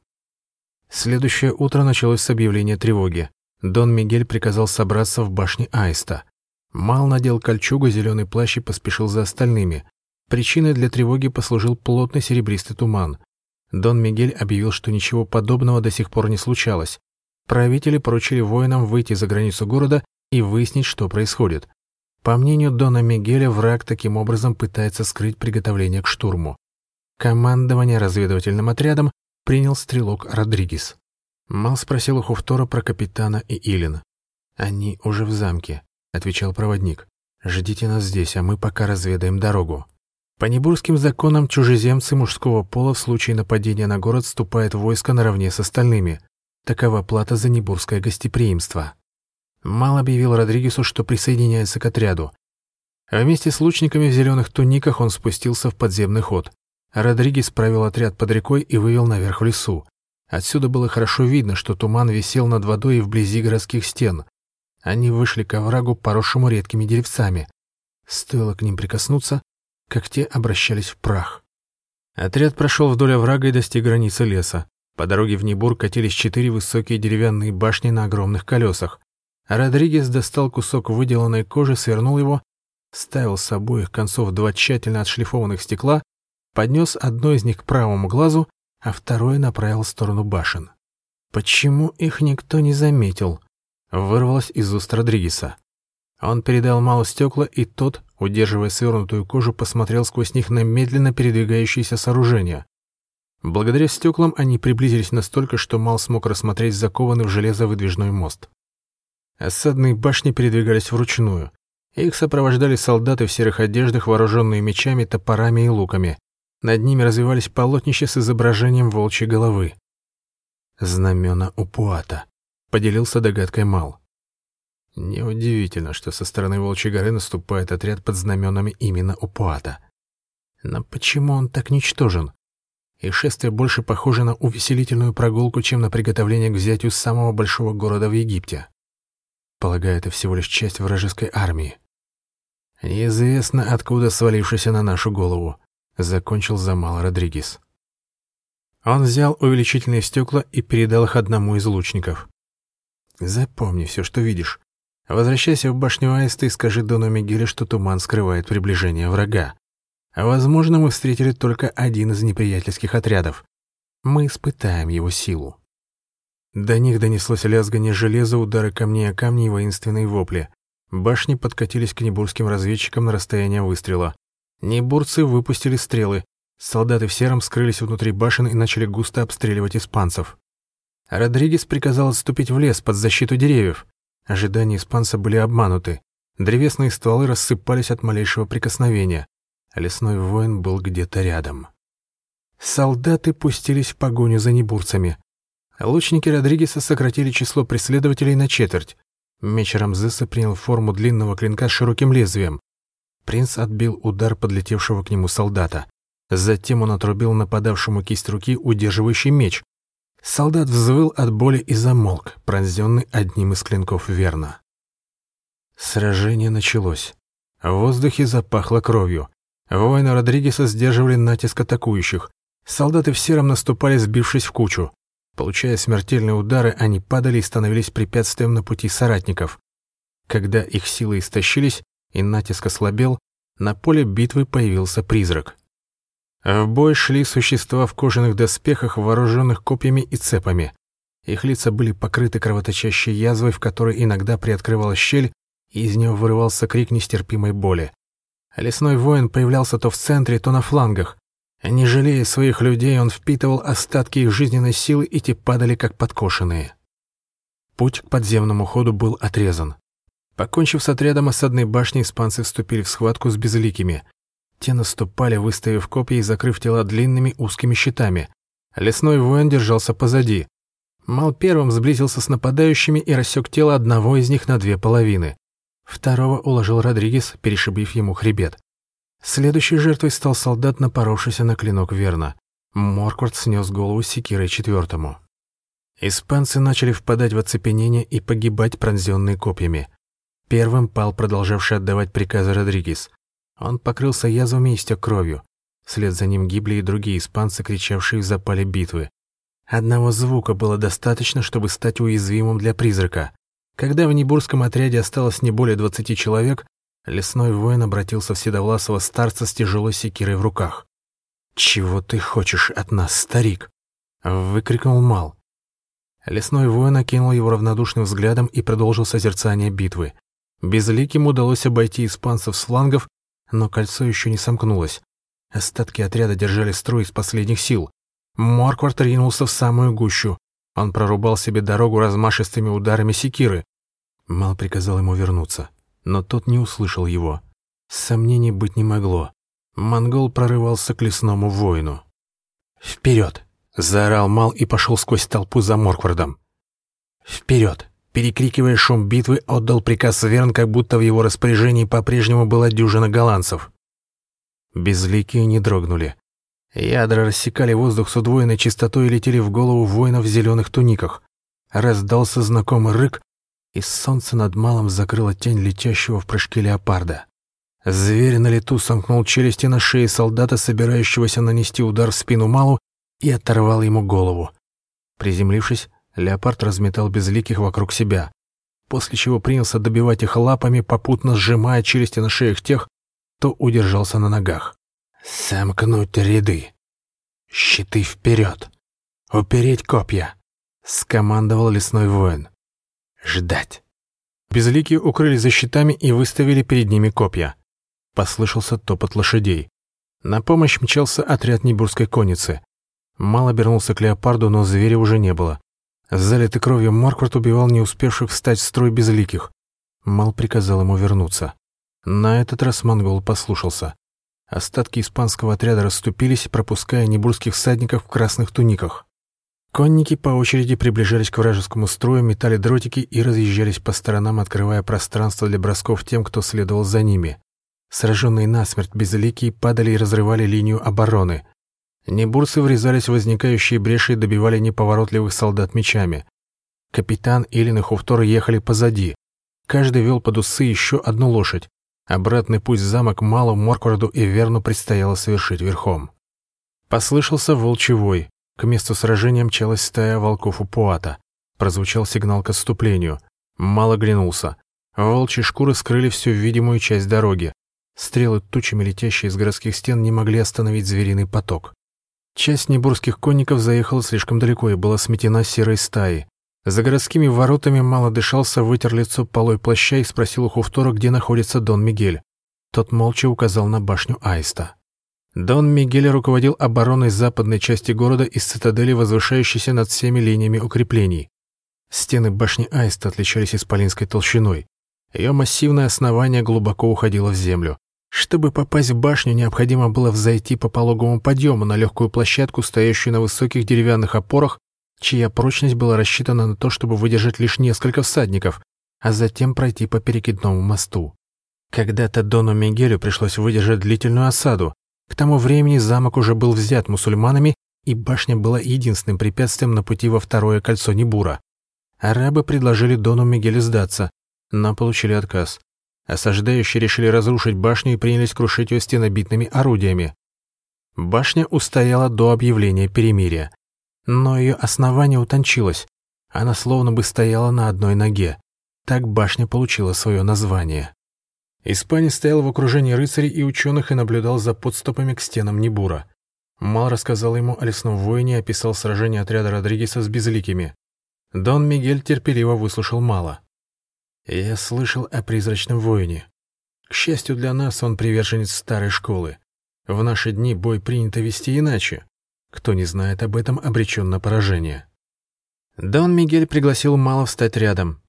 Следующее утро началось с объявления тревоги. Дон Мигель приказал собраться в башне Аиста. Мал надел кольчугу, зеленый плащ и поспешил за остальными. Причиной для тревоги послужил плотный серебристый туман. Дон Мигель объявил, что ничего подобного до сих пор не случалось. Правители поручили воинам выйти за границу города и выяснить, что происходит. По мнению Дона Мигеля, враг таким образом пытается скрыть приготовление к штурму. Командование разведывательным отрядом принял стрелок Родригес. Мал спросил у Хуфтора про капитана и Илина. Они уже в замке отвечал проводник. «Ждите нас здесь, а мы пока разведаем дорогу». По небурским законам чужеземцы мужского пола в случае нападения на город вступают в войско наравне с остальными. Такова плата за небурское гостеприимство. Мал объявил Родригесу, что присоединяется к отряду. А вместе с лучниками в зеленых туниках он спустился в подземный ход. Родригес провел отряд под рекой и вывел наверх в лесу. Отсюда было хорошо видно, что туман висел над водой и вблизи городских стен. Они вышли к оврагу, поросшему редкими деревцами. Стоило к ним прикоснуться, как те обращались в прах. Отряд прошел вдоль оврага и достиг границы леса. По дороге в Небур катились четыре высокие деревянные башни на огромных колесах. Родригес достал кусок выделанной кожи, свернул его, ставил с обоих концов два тщательно отшлифованных стекла, поднес одно из них к правому глазу, а второе направил в сторону башен. Почему их никто не заметил? Вырвалось из уст Родригеса. Он передал Малу стекла, и тот, удерживая свернутую кожу, посмотрел сквозь них на медленно передвигающиеся сооружения. Благодаря стеклам они приблизились настолько, что Мал смог рассмотреть закованный в железо выдвижной мост. Осадные башни передвигались вручную. Их сопровождали солдаты в серых одеждах, вооруженные мечами, топорами и луками. Над ними развивались полотнища с изображением волчьей головы. Знамена Упуата поделился догадкой Мал. Неудивительно, что со стороны Волчьей горы наступает отряд под знаменами именно Упуата. Но почему он так ничтожен? И шествие больше похоже на увеселительную прогулку, чем на приготовление к взятию самого большого города в Египте. Полагаю, это всего лишь часть вражеской армии. Неизвестно, откуда свалившийся на нашу голову, закончил Замал Родригес. Он взял увеличительные стекла и передал их одному из лучников. Запомни все, что видишь. Возвращайся в башню Аиста и скажи Дону Мигеле, что туман скрывает приближение врага. Возможно, мы встретили только один из неприятельских отрядов. Мы испытаем его силу. До них донеслось лязгание железа, удары камней о камни и воинственные вопли. Башни подкатились к небурским разведчикам на расстояние выстрела. Небурцы выпустили стрелы. Солдаты в сером скрылись внутри башен и начали густо обстреливать испанцев. Родригес приказал отступить в лес под защиту деревьев. Ожидания испанца были обмануты. Древесные стволы рассыпались от малейшего прикосновения. Лесной воин был где-то рядом. Солдаты пустились в погоню за небурцами. Лучники Родригеса сократили число преследователей на четверть. Меч Рамзеса принял форму длинного клинка с широким лезвием. Принц отбил удар подлетевшего к нему солдата. Затем он отрубил нападавшему кисть руки, удерживающий меч. Солдат взвыл от боли и замолк, пронзенный одним из клинков верно. Сражение началось. В воздухе запахло кровью. Воины Родригеса сдерживали натиск атакующих. Солдаты в сером наступали, сбившись в кучу. Получая смертельные удары, они падали и становились препятствием на пути соратников. Когда их силы истощились и натиск ослабел, на поле битвы появился призрак. В бой шли существа в кожаных доспехах, вооруженных копьями и цепами. Их лица были покрыты кровоточащей язвой, в которой иногда приоткрывалась щель, и из нее вырывался крик нестерпимой боли. Лесной воин появлялся то в центре, то на флангах. Не жалея своих людей, он впитывал остатки их жизненной силы, и те падали как подкошенные. Путь к подземному ходу был отрезан. Покончив с отрядом осадной башни, испанцы вступили в схватку с безликими. Те наступали, выставив копья и закрыв тела длинными узкими щитами. Лесной воин держался позади. Мал первым сблизился с нападающими и рассек тело одного из них на две половины. Второго уложил Родригес, перешибив ему хребет. Следующей жертвой стал солдат, напоровшийся на клинок Верна. Морквард снес голову секирой четвертому. Испанцы начали впадать в оцепенение и погибать, пронзенные копьями. Первым пал продолжавший отдавать приказы Родригес. Он покрылся язвами и стек кровью. Вслед за ним гибли и другие испанцы, кричавшие в запале битвы. Одного звука было достаточно, чтобы стать уязвимым для призрака. Когда в Небурском отряде осталось не более двадцати человек, лесной воин обратился в седовласого старца с тяжелой секирой в руках. «Чего ты хочешь от нас, старик?» — выкрикнул Мал. Лесной воин окинул его равнодушным взглядом и продолжил созерцание битвы. Безликим удалось обойти испанцев с флангов, но кольцо еще не сомкнулось. Остатки отряда держали строй из последних сил. Морквард ринулся в самую гущу. Он прорубал себе дорогу размашистыми ударами секиры. Мал приказал ему вернуться, но тот не услышал его. Сомнений быть не могло. Монгол прорывался к лесному воину. «Вперед!» — заорал Мал и пошел сквозь толпу за Морквардом. «Вперед!» Перекрикивая шум битвы, отдал приказ Верн, как будто в его распоряжении по-прежнему была дюжина голландцев. Безликие не дрогнули. Ядра рассекали воздух с удвоенной частотой и летели в голову воинов в зеленых туниках. Раздался знакомый рык, и солнце над малом закрыло тень летящего в прыжке леопарда. Зверь на лету сомкнул челюсти на шее солдата, собирающегося нанести удар в спину малу, и оторвал ему голову. Приземлившись, леопард разметал безликих вокруг себя, после чего принялся добивать их лапами, попутно сжимая челюсти на шеях тех, кто удержался на ногах. «Сомкнуть ряды! Щиты вперед! Упереть копья!» — скомандовал лесной воин. «Ждать!» Безликие укрылись за щитами и выставили перед ними копья. Послышался топот лошадей. На помощь мчался отряд Небурской конницы. Мал обернулся к леопарду, но зверя уже не было. Залитый кровью Морквард убивал не успевших встать в строй безликих. Мал приказал ему вернуться. На этот раз монгол послушался. Остатки испанского отряда расступились, пропуская небурских всадников в красных туниках. Конники по очереди приближались к вражескому строю, метали дротики и разъезжались по сторонам, открывая пространство для бросков тем, кто следовал за ними. Сраженные насмерть безликие падали и разрывали линию обороны. Небурсы врезались в возникающие бреши и добивали неповоротливых солдат мечами. Капитан Илин и Хуфтор ехали позади. Каждый вел под усы еще одну лошадь. Обратный путь в замок Малу, Моркварду и Верну предстояло совершить верхом. Послышался волчий вой. К месту сражения мчалась стая волков у Пуата. Прозвучал сигнал к отступлению. Мало глянулся. Волчьи шкуры скрыли всю видимую часть дороги. Стрелы, тучами летящие из городских стен, не могли остановить звериный поток. Часть небурских конников заехала слишком далеко и была сметена серой стаей. За городскими воротами мало дышался, вытер лицо полой плаща и спросил у Хуфтора, где находится Дон Мигель. Тот молча указал на башню Аиста. Дон Мигель руководил обороной западной части города из цитадели, возвышающейся над всеми линиями укреплений. Стены башни Аиста отличались исполинской толщиной. Ее массивное основание глубоко уходило в землю. Чтобы попасть в башню, необходимо было взойти по пологому подъему на легкую площадку, стоящую на высоких деревянных опорах, чья прочность была рассчитана на то, чтобы выдержать лишь несколько всадников, а затем пройти по перекидному мосту. Когда-то Дону Мигелю пришлось выдержать длительную осаду. К тому времени замок уже был взят мусульманами, и башня была единственным препятствием на пути во второе кольцо Небура. Арабы предложили Дону Мигелю сдаться, но получили отказ. Осаждающие решили разрушить башню и принялись крушить ее стенобитными орудиями. Башня устояла до объявления перемирия. Но ее основание утончилось. Она словно бы стояла на одной ноге. Так башня получила свое название. Испанец стоял в окружении рыцарей и ученых и наблюдал за подступами к стенам Небура. Мал рассказал ему о лесном воине и описал сражение отряда Родригеса с безликими. Дон Мигель терпеливо выслушал Мало. Я слышал о призрачном воине. К счастью для нас, он приверженец старой школы. В наши дни бой принято вести иначе. Кто не знает об этом, обречен на поражение. Дон Мигель пригласил Мало встать рядом.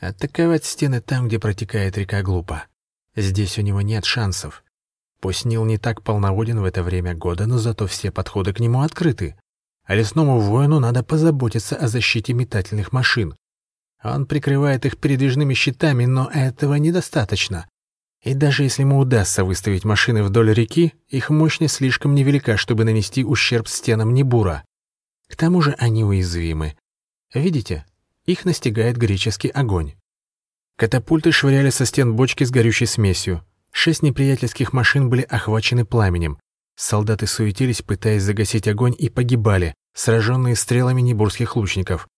Атаковать стены там, где протекает река, глупо. Здесь у него нет шансов. Пусть Нил не так полноводен в это время года, но зато все подходы к нему открыты. А лесному воину надо позаботиться о защите метательных машин. Он прикрывает их передвижными щитами, но этого недостаточно. И даже если ему удастся выставить машины вдоль реки, их мощность слишком невелика, чтобы нанести ущерб стенам Небура. К тому же они уязвимы. Видите, их настигает греческий огонь. Катапульты швыряли со стен бочки с горючей смесью. Шесть неприятельских машин были охвачены пламенем. Солдаты суетились, пытаясь загасить огонь, и погибали, сраженные стрелами небурских лучников.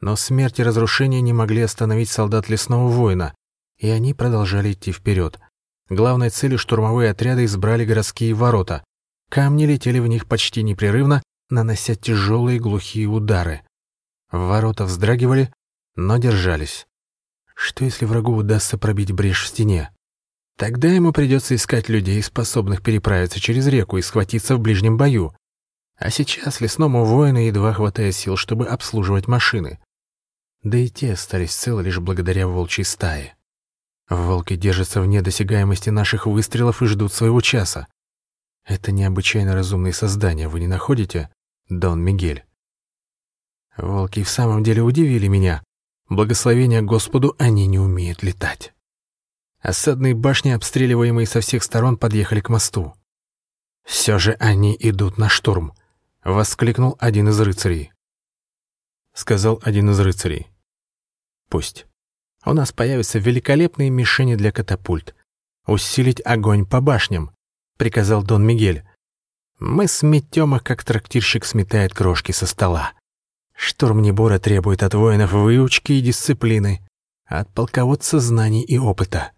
Но смерть и разрушение не могли остановить солдат лесного воина, и они продолжали идти вперед. Главной целью штурмовые отряды избрали городские ворота. Камни летели в них почти непрерывно, нанося тяжелые глухие удары. Ворота вздрагивали, но держались. Что если врагу удастся пробить брешь в стене? Тогда ему придется искать людей, способных переправиться через реку и схватиться в ближнем бою. А сейчас лесному воину едва хватает сил, чтобы обслуживать машины. Да и те остались целы лишь благодаря волчьей стае. Волки держатся вне досягаемости наших выстрелов и ждут своего часа. Это необычайно разумные создания, вы не находите, Дон Мигель? Волки в самом деле удивили меня. Благословение Господу, они не умеют летать. Осадные башни, обстреливаемые со всех сторон, подъехали к мосту. «Все же они идут на штурм», — воскликнул один из рыцарей. Сказал один из рыцарей. Пусть. У нас появятся великолепные мишени для катапульт. Усилить огонь по башням, приказал Дон Мигель. Мы сметем их, как трактирщик сметает крошки со стола. Штурм Небора требует от воинов выучки и дисциплины, от полководца знаний и опыта.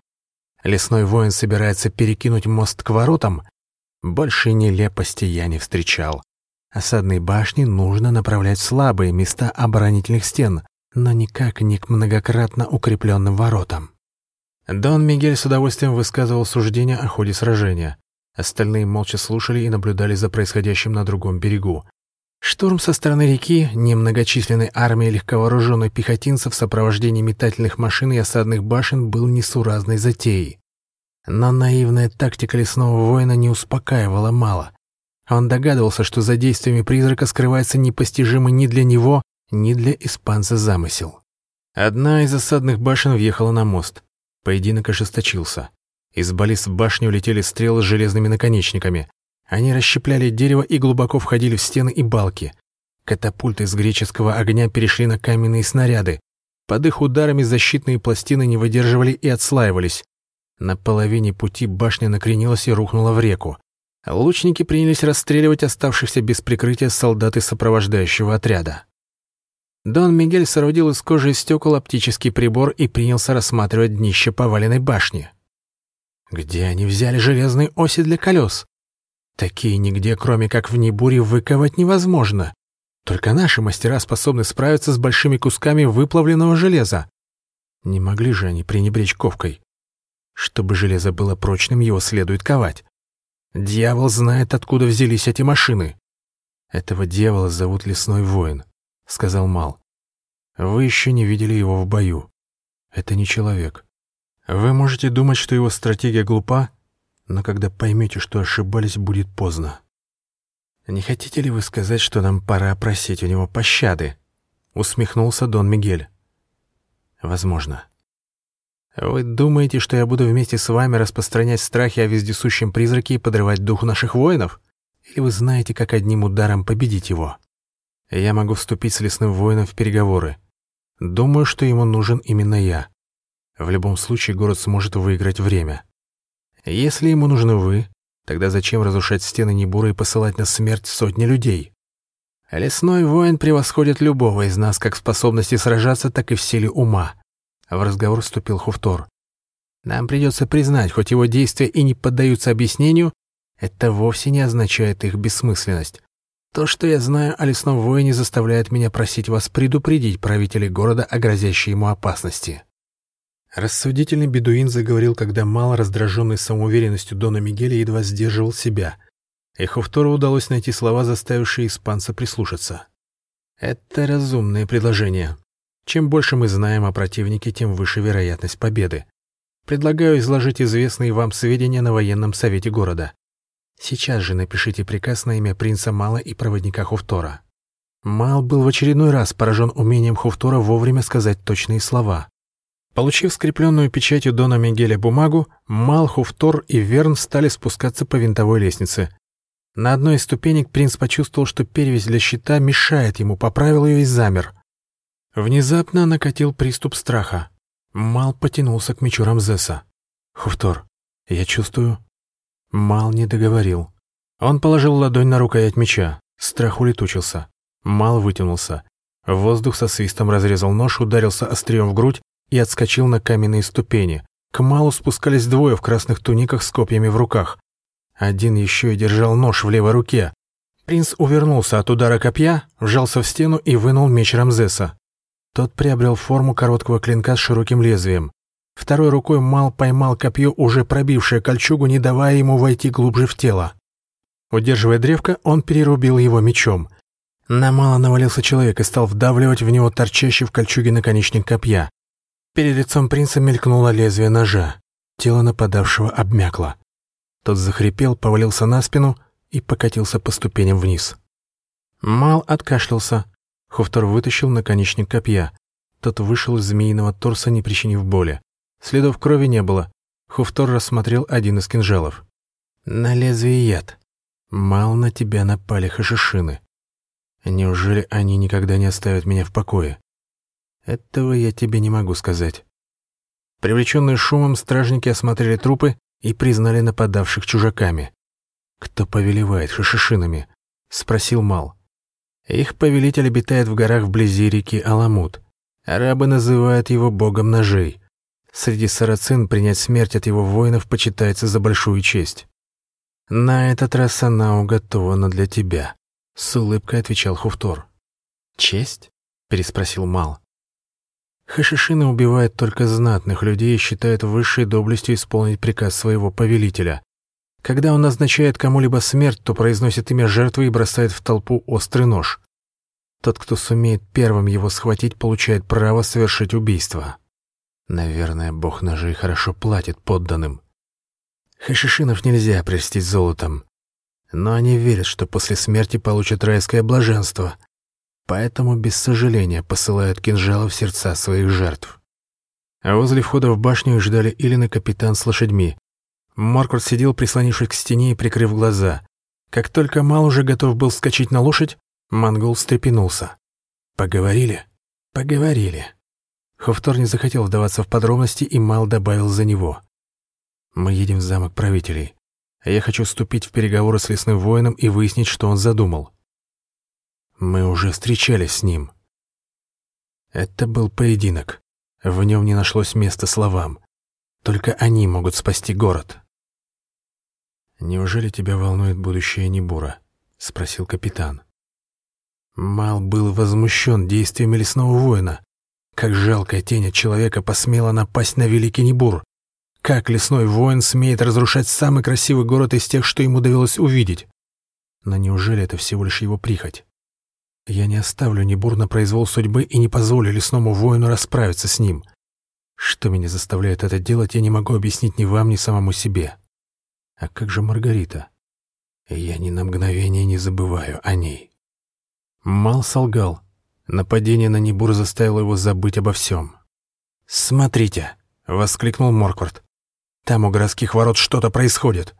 Лесной воин собирается перекинуть мост к воротам. Больше нелепости я не встречал. Осадные башни нужно направлять в слабые места оборонительных стен, но никак не к многократно укрепленным воротам. Дон Мигель с удовольствием высказывал суждения о ходе сражения. Остальные молча слушали и наблюдали за происходящим на другом берегу. Штурм со стороны реки, немногочисленной армии легковооруженных пехотинцев в сопровождении метательных машин и осадных башен был несуразной затеей. Но наивная тактика лесного воина не успокаивала мало. Он догадывался, что за действиями призрака скрывается непостижимый ни для него, ни для испанца замысел. Одна из осадных башен въехала на мост. Поединок ожесточился. Из баллист в башню летели стрелы с железными наконечниками. Они расщепляли дерево и глубоко входили в стены и балки. Катапульты из греческого огня перешли на каменные снаряды. Под их ударами защитные пластины не выдерживали и отслаивались. На половине пути башня накренилась и рухнула в реку. Лучники принялись расстреливать оставшихся без прикрытия солдат и сопровождающего отряда. Дон Мигель соорудил из кожи и стекол оптический прибор и принялся рассматривать днище поваленной башни. Где они взяли железные оси для колес? Такие нигде, кроме как в Небуре, выковать невозможно. Только наши мастера способны справиться с большими кусками выплавленного железа. Не могли же они пренебречь ковкой. Чтобы железо было прочным, его следует ковать. Дьявол знает, откуда взялись эти машины. Этого дьявола зовут Лесной Воин, сказал Мал. Вы еще не видели его в бою. Это не человек. Вы можете думать, что его стратегия глупа, но когда поймете, что ошибались, будет поздно. Не хотите ли вы сказать, что нам пора просить у него пощады? Усмехнулся Дон Мигель. Возможно. Вы думаете, что я буду вместе с вами распространять страхи о вездесущем призраке и подрывать дух наших воинов? Или вы знаете, как одним ударом победить его? Я могу вступить с лесным воином в переговоры. Думаю, что ему нужен именно я. В любом случае город сможет выиграть время. Если ему нужны вы, тогда зачем разрушать стены Небура и посылать на смерть сотни людей? Лесной воин превосходит любого из нас как в способности сражаться, так и в силе ума. В разговор вступил Хуфтор. Нам придется признать, хоть его действия и не поддаются объяснению, это вовсе не означает их бессмысленность. То, что я знаю о лесном воине, заставляет меня просить вас предупредить правителей города о грозящей ему опасности. Рассудительный бедуин заговорил, когда мало раздраженный самоуверенностью Дона Мигеля едва сдерживал себя. И Хофтору удалось найти слова, заставившие испанца прислушаться. «Это разумное предложение. Чем больше мы знаем о противнике, тем выше вероятность победы. Предлагаю изложить известные вам сведения на военном совете города. Сейчас же напишите приказ на имя принца Мала и проводника Хуфтора». Мал был в очередной раз поражен умением Хуфтора вовремя сказать точные слова. Получив скрепленную печатью Дона Мигеля бумагу, Малхуф, Тор и Верн стали спускаться по винтовой лестнице. На одной из ступенек принц почувствовал, что перевязь для щита мешает ему, поправил ее и замер. Внезапно накатил приступ страха. Мал потянулся к мечу Рамзеса. «Хуфтор, я чувствую...» Мал не договорил. Он положил ладонь на рукоять меча. Страх улетучился. Мал вытянулся. Воздух со свистом разрезал нож, ударился острием в грудь, и отскочил на каменные ступени. К Малу спускались двое в красных туниках с копьями в руках. Один еще и держал нож в левой руке. Принц увернулся от удара копья, вжался в стену и вынул меч Рамзеса. Тот приобрел форму короткого клинка с широким лезвием. Второй рукой Мал поймал копье, уже пробившее кольчугу, не давая ему войти глубже в тело. Удерживая древко, он перерубил его мечом. На Мала навалился человек и стал вдавливать в него торчащий в кольчуге наконечник копья. Перед лицом принца мелькнуло лезвие ножа. Тело нападавшего обмякло. Тот захрипел, повалился на спину и покатился по ступеням вниз. Мал откашлялся. Хофтор вытащил наконечник копья. Тот вышел из змеиного торса, не причинив боли. Следов крови не было. Хуфтор рассмотрел один из кинжалов. «На лезвие яд. Мал на тебя напали хашишины. Неужели они никогда не оставят меня в покое?» Этого я тебе не могу сказать. Привлеченные шумом, стражники осмотрели трупы и признали нападавших чужаками. «Кто повелевает шишишинами?» — спросил Мал. «Их повелитель обитает в горах вблизи реки Аламут. Арабы называют его богом ножей. Среди сарацин принять смерть от его воинов почитается за большую честь. На этот раз она уготована для тебя», — с улыбкой отвечал Хуфтор. «Честь?» — переспросил Мал. Хашишины убивают только знатных людей и считают высшей доблестью исполнить приказ своего повелителя. Когда он назначает кому-либо смерть, то произносит имя жертвы и бросает в толпу острый нож. Тот, кто сумеет первым его схватить, получает право совершить убийство. Наверное, бог ножей хорошо платит подданным. Хашишинов нельзя прельстить золотом. Но они верят, что после смерти получат райское блаженство, поэтому без сожаления посылают кинжалы в сердца своих жертв. А возле входа в башню их ждали Илин капитан с лошадьми. Маркурт сидел, прислонившись к стене и прикрыв глаза. Как только Мал уже готов был скачать на лошадь, монгол встрепенулся. «Поговорили?» «Поговорили». Хофтор не захотел вдаваться в подробности, и Мал добавил за него. «Мы едем в замок правителей. Я хочу вступить в переговоры с лесным воином и выяснить, что он задумал. Мы уже встречались с ним. Это был поединок. В нем не нашлось места словам. Только они могут спасти город. «Неужели тебя волнует будущее Небура?» — спросил капитан. Мал был возмущен действиями лесного воина. Как жалкая тень от человека посмела напасть на Великий Небур. Как лесной воин смеет разрушать самый красивый город из тех, что ему довелось увидеть? Но неужели это всего лишь его прихоть? Я не оставлю Небур на произвол судьбы и не позволю лесному воину расправиться с ним. Что меня заставляет это делать, я не могу объяснить ни вам, ни самому себе. А как же Маргарита? Я ни на мгновение не забываю о ней. Мал солгал. Нападение на Небур заставило его забыть обо всем. «Смотрите!» — воскликнул Морквард. «Там у городских ворот что-то происходит.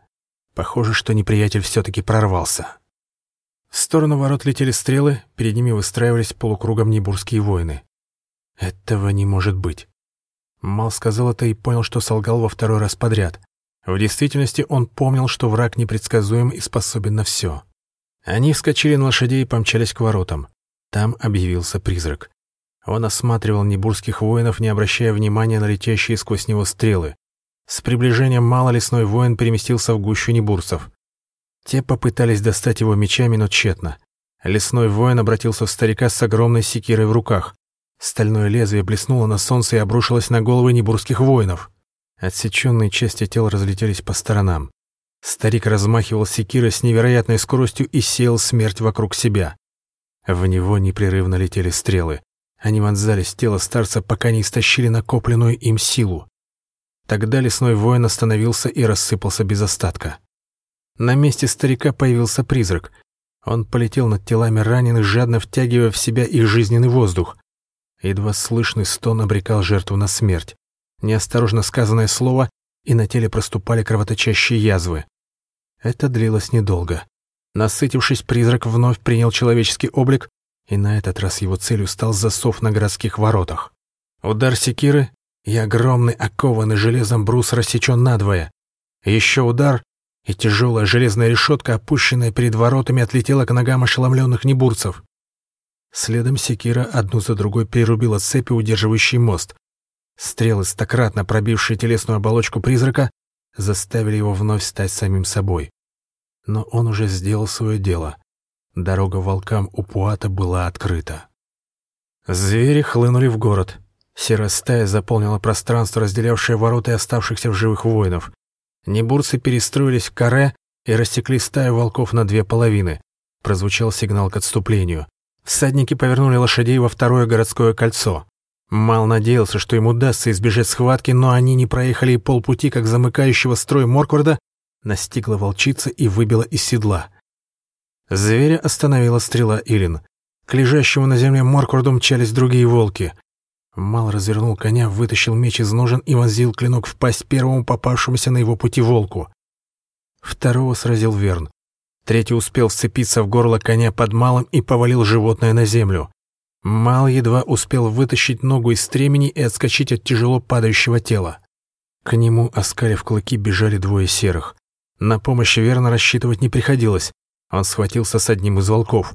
Похоже, что неприятель все-таки прорвался». В сторону ворот летели стрелы, перед ними выстраивались полукругом небурские воины. «Этого не может быть». Мал сказал это и понял, что солгал во второй раз подряд. В действительности он помнил, что враг непредсказуем и способен на все. Они вскочили на лошадей и помчались к воротам. Там объявился призрак. Он осматривал небурских воинов, не обращая внимания на летящие сквозь него стрелы. С приближением мало лесной воин переместился в гущу небурцев. Те попытались достать его мечами, но тщетно. Лесной воин обратился в старика с огромной секирой в руках. Стальное лезвие блеснуло на солнце и обрушилось на головы небурских воинов. Отсеченные части тел разлетелись по сторонам. Старик размахивал секирой с невероятной скоростью и сеял смерть вокруг себя. В него непрерывно летели стрелы. Они вонзались в тело старца, пока не истощили накопленную им силу. Тогда лесной воин остановился и рассыпался без остатка. На месте старика появился призрак. Он полетел над телами раненых, жадно втягивая в себя их жизненный воздух. Едва слышный стон обрекал жертву на смерть. Неосторожно сказанное слово, и на теле проступали кровоточащие язвы. Это длилось недолго. Насытившись, призрак вновь принял человеческий облик, и на этот раз его целью стал засов на городских воротах. Удар секиры, и огромный окованный железом брус рассечен надвое. Еще удар, и тяжелая железная решетка, опущенная перед воротами, отлетела к ногам ошеломленных небурцев. Следом секира одну за другой перерубила цепи, удерживающие мост. Стрелы, стократно пробившие телесную оболочку призрака, заставили его вновь стать самим собой. Но он уже сделал свое дело. Дорога волкам у Пуата была открыта. Звери хлынули в город. Серая стая заполнила пространство, разделявшее ворота и оставшихся в живых воинов. Небурцы перестроились в каре и рассекли стаю волков на две половины. Прозвучал сигнал к отступлению. Всадники повернули лошадей во второе городское кольцо. Мал надеялся, что им удастся избежать схватки, но они не проехали и полпути, как замыкающего строй Моркварда настигла волчица и выбила из седла. Зверя остановила стрела Илин. К лежащему на земле Моркварду мчались другие волки — Мал развернул коня, вытащил меч из ножен и вонзил клинок в пасть первому попавшемуся на его пути волку. Второго сразил Верн. Третий успел вцепиться в горло коня под малым и повалил животное на землю. Мал едва успел вытащить ногу из стремени и отскочить от тяжело падающего тела. К нему, оскалив клыки, бежали двое серых. На помощь верно рассчитывать не приходилось. Он схватился с одним из волков.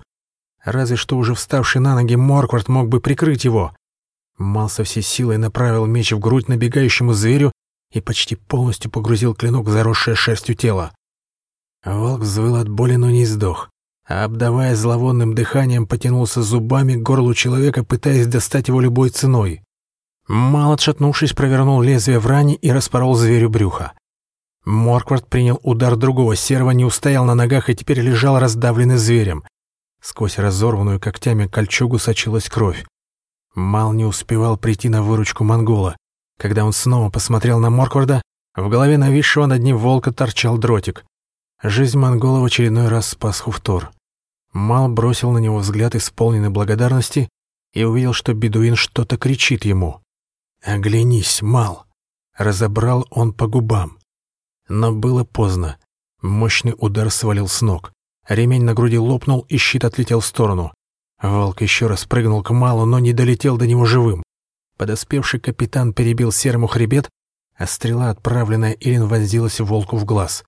Разве что уже вставший на ноги Морквард мог бы прикрыть его. Мал со всей силой направил меч в грудь набегающему зверю и почти полностью погрузил клинок в заросшее шерстью тело. Волк взвыл от боли, но не сдох, а, обдавая зловонным дыханием, потянулся зубами к горлу человека, пытаясь достать его любой ценой. Мал, отшатнувшись, провернул лезвие в ране и распорол зверю брюха. Морквард принял удар другого серва, не устоял на ногах и теперь лежал раздавленный зверем. Сквозь разорванную когтями кольчугу сочилась кровь. Мал не успевал прийти на выручку монгола. Когда он снова посмотрел на Моркварда, в голове нависшего над ним волка торчал дротик. Жизнь монгола в очередной раз спас Хуфтор. Мал бросил на него взгляд исполненный благодарности и увидел, что бедуин что-то кричит ему. «Оглянись, Мал!» Разобрал он по губам. Но было поздно. Мощный удар свалил с ног. Ремень на груди лопнул, и щит отлетел в сторону. Волк еще раз прыгнул к Малу, но не долетел до него живым. Подоспевший капитан перебил серому хребет, а стрела, отправленная Илин, вонзилась волку в глаз.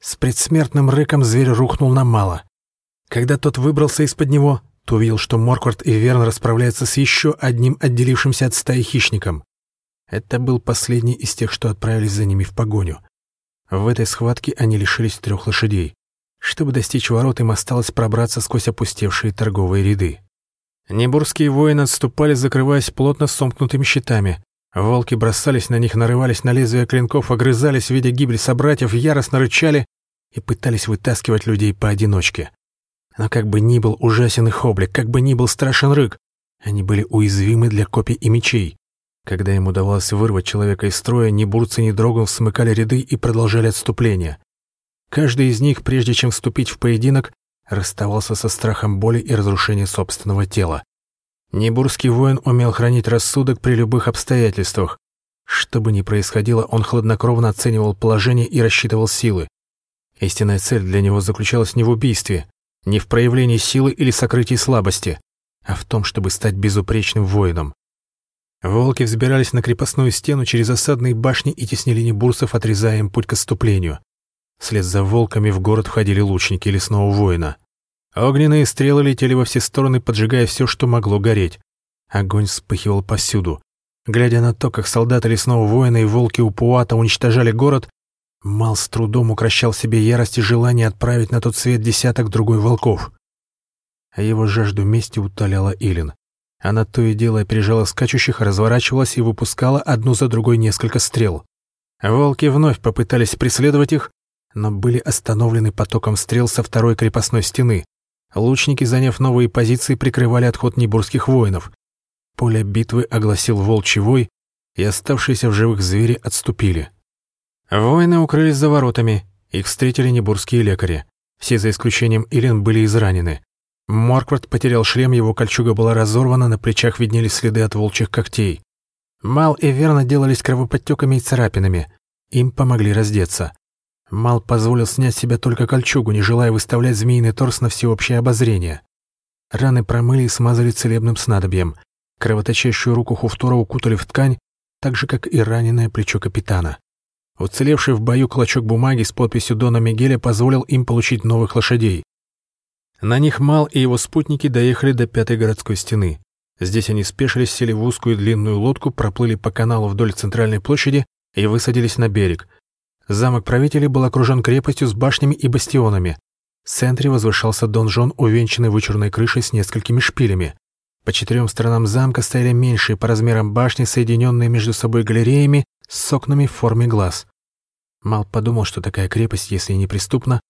С предсмертным рыком зверь рухнул на Мала. Когда тот выбрался из-под него, то увидел, что Морквард и Верн расправляются с еще одним отделившимся от стаи хищником. Это был последний из тех, что отправились за ними в погоню. В этой схватке они лишились трех лошадей. Чтобы достичь ворот, им осталось пробраться сквозь опустевшие торговые ряды. Небурские воины отступали, закрываясь плотно сомкнутыми щитами. Волки бросались на них, нарывались на лезвия клинков, огрызались, видя гибель собратьев, яростно рычали и пытались вытаскивать людей поодиночке. Но как бы ни был ужасен их облик, как бы ни был страшен рык, они были уязвимы для копий и мечей. Когда им удавалось вырвать человека из строя, ни бурцы, ни дрогов смыкали ряды и продолжали отступление. Каждый из них, прежде чем вступить в поединок, расставался со страхом боли и разрушения собственного тела. Небурский воин умел хранить рассудок при любых обстоятельствах. Что бы ни происходило, он хладнокровно оценивал положение и рассчитывал силы. Истинная цель для него заключалась не в убийстве, не в проявлении силы или сокрытии слабости, а в том, чтобы стать безупречным воином. Волки взбирались на крепостную стену через осадные башни и теснили небурсов, отрезая им путь к отступлению. Вслед за волками в город входили лучники лесного воина. Огненные стрелы летели во все стороны, поджигая все, что могло гореть. Огонь вспыхивал повсюду. Глядя на то, как солдаты лесного воина и волки у Пуата уничтожали город, Мал с трудом укращал себе ярость и желание отправить на тот свет десяток другой волков. А его жажду мести утоляла Илин. Она то и дело опережала скачущих, разворачивалась и выпускала одну за другой несколько стрел. Волки вновь попытались преследовать их, но были остановлены потоком стрел со второй крепостной стены. Лучники, заняв новые позиции, прикрывали отход небурских воинов. Поле битвы огласил волчий вой, и оставшиеся в живых звери отступили. Воины укрылись за воротами, их встретили небурские лекари. Все за исключением Илен были изранены. Морквард потерял шлем, его кольчуга была разорвана, на плечах виднелись следы от волчьих когтей. Мал и Верна делались кровоподтеками и царапинами. Им помогли раздеться. Мал позволил снять с себя только кольчугу, не желая выставлять змеиный торс на всеобщее обозрение. Раны промыли и смазали целебным снадобьем. Кровоточащую руку Хуфтора укутали в ткань, так же, как и раненое плечо капитана. Уцелевший в бою клочок бумаги с подписью Дона Мигеля позволил им получить новых лошадей. На них Мал и его спутники доехали до пятой городской стены. Здесь они спешились, сели в узкую длинную лодку, проплыли по каналу вдоль центральной площади и высадились на берег, Замок правителей был окружен крепостью с башнями и бастионами. В центре возвышался донжон, увенчанный вычурной крышей с несколькими шпилями. По четырем сторонам замка стояли меньшие по размерам башни, соединенные между собой галереями с окнами в форме глаз. Мал подумал, что такая крепость, если и неприступна,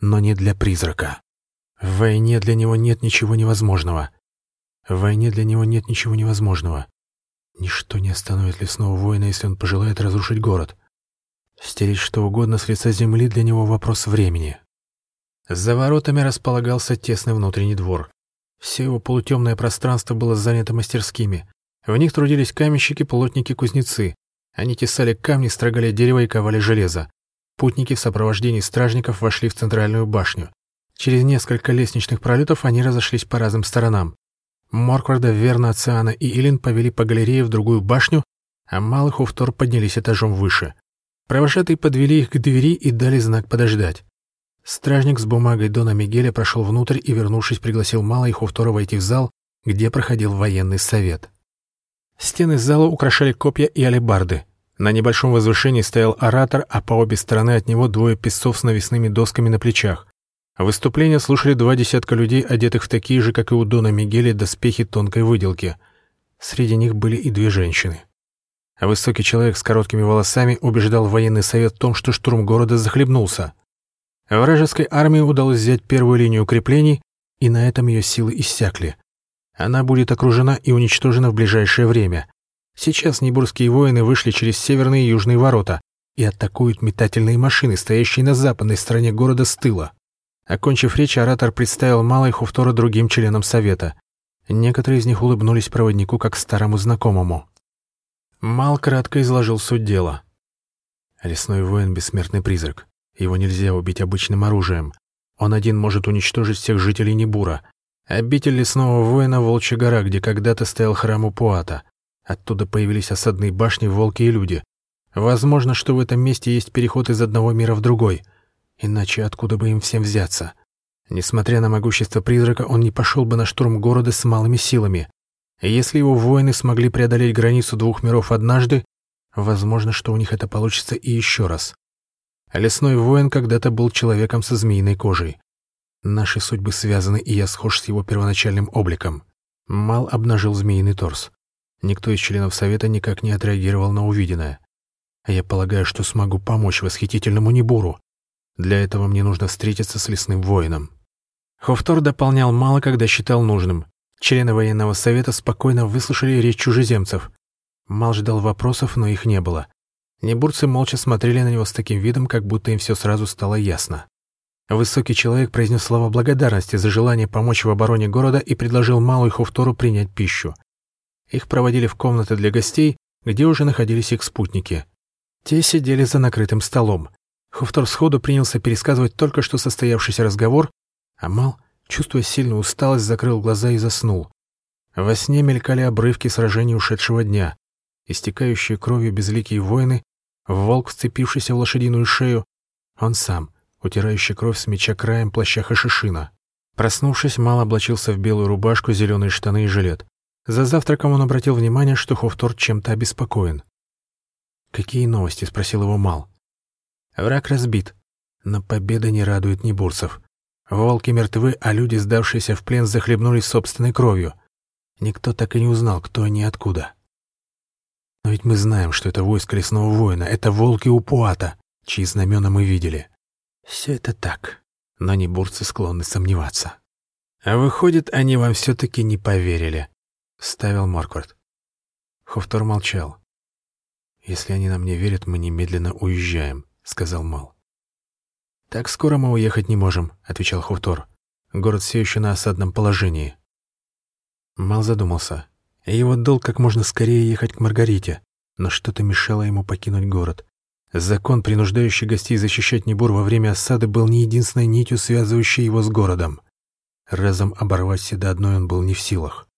но не для призрака. В войне для него нет ничего невозможного. В войне для него нет ничего невозможного. Ничто не остановит лесного воина, если он пожелает разрушить город. Стереть что угодно с лица земли для него вопрос времени. За воротами располагался тесный внутренний двор. Все его полутемное пространство было занято мастерскими. В них трудились каменщики, плотники, кузнецы. Они тесали камни, строгали дерево и ковали железо. Путники в сопровождении стражников вошли в центральную башню. Через несколько лестничных пролетов они разошлись по разным сторонам. Моркварда, Верна, Оциана и Илин повели по галерее в другую башню, а Малых Уфтор поднялись этажом выше. Провожатые подвели их к двери и дали знак подождать. Стражник с бумагой Дона Мигеля прошел внутрь и, вернувшись, пригласил Мала и Хуфтора войти в зал, где проходил военный совет. Стены зала украшали копья и алебарды. На небольшом возвышении стоял оратор, а по обе стороны от него двое песцов с навесными досками на плечах. Выступление слушали два десятка людей, одетых в такие же, как и у Дона Мигеля, доспехи тонкой выделки. Среди них были и две женщины высокий человек с короткими волосами убеждал военный совет в том, что штурм города захлебнулся. Вражеской армии удалось взять первую линию укреплений, и на этом ее силы иссякли. Она будет окружена и уничтожена в ближайшее время. Сейчас небурские воины вышли через северные и южные ворота и атакуют метательные машины, стоящие на западной стороне города с тыла. Окончив речь, оратор представил Малой Хуфтора другим членам совета. Некоторые из них улыбнулись проводнику как старому знакомому. Мал кратко изложил суть дела. Лесной воин — бессмертный призрак. Его нельзя убить обычным оружием. Он один может уничтожить всех жителей Небура. Обитель лесного воина — Волчья гора, где когда-то стоял храм Упуата. Оттуда появились осадные башни, волки и люди. Возможно, что в этом месте есть переход из одного мира в другой. Иначе откуда бы им всем взяться? Несмотря на могущество призрака, он не пошел бы на штурм города с малыми силами. Если его воины смогли преодолеть границу двух миров однажды, возможно, что у них это получится и еще раз. Лесной воин когда-то был человеком со змеиной кожей. Наши судьбы связаны, и я схож с его первоначальным обликом. Мал обнажил змеиный торс. Никто из членов Совета никак не отреагировал на увиденное. Я полагаю, что смогу помочь восхитительному Небуру. Для этого мне нужно встретиться с лесным воином. Хофтор дополнял мало, когда считал нужным. Члены военного совета спокойно выслушали речь чужеземцев. Мал ждал вопросов, но их не было. Небурцы молча смотрели на него с таким видом, как будто им все сразу стало ясно. Высокий человек произнес слова благодарности за желание помочь в обороне города и предложил Малу и Хуфтору принять пищу. Их проводили в комнаты для гостей, где уже находились их спутники. Те сидели за накрытым столом. Хуфтор сходу принялся пересказывать только что состоявшийся разговор, а Мал, чувствуя сильную усталость, закрыл глаза и заснул. Во сне мелькали обрывки сражений ушедшего дня, истекающие кровью безликие воины, волк, вцепившийся в лошадиную шею, он сам, утирающий кровь с меча краем плаща Хашишина. Проснувшись, Мал облачился в белую рубашку, зеленые штаны и жилет. За завтраком он обратил внимание, что Хофтор чем-то обеспокоен. «Какие новости?» — спросил его Мал. «Враг разбит, но победа не радует небурцев. Волки мертвы, а люди, сдавшиеся в плен, захлебнулись собственной кровью. Никто так и не узнал, кто они и откуда. Но ведь мы знаем, что это войско лесного воина, это волки Упуата, чьи знамена мы видели. Все это так, но небурцы склонны сомневаться. А выходит, они вам все-таки не поверили, — ставил Марквард. Хофтор молчал. «Если они нам не верят, мы немедленно уезжаем», — сказал Мал. «Так скоро мы уехать не можем», — отвечал Хофтор. «Город все еще на осадном положении». Мал задумался. Его долг как можно скорее ехать к Маргарите, но что-то мешало ему покинуть город. Закон, принуждающий гостей защищать Небур во время осады, был не единственной нитью, связывающей его с городом. Разом оборвать все до одной он был не в силах.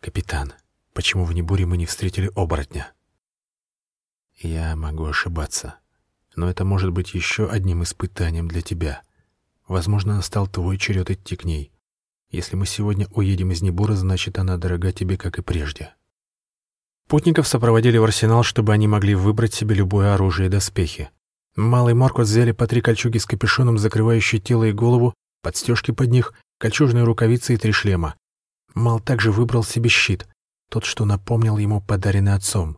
«Капитан, почему в Небуре мы не встретили оборотня?» «Я могу ошибаться, но это может быть еще одним испытанием для тебя. Возможно, настал твой черед идти к ней. Если мы сегодня уедем из Небура, значит, она дорога тебе, как и прежде». Путников сопроводили в арсенал, чтобы они могли выбрать себе любое оружие и доспехи. Малый Моркот взяли по три кольчуги с капюшоном, закрывающие тело и голову, подстежки под них, кольчужные рукавицы и три шлема. Мал также выбрал себе щит, тот, что напомнил ему подаренный отцом.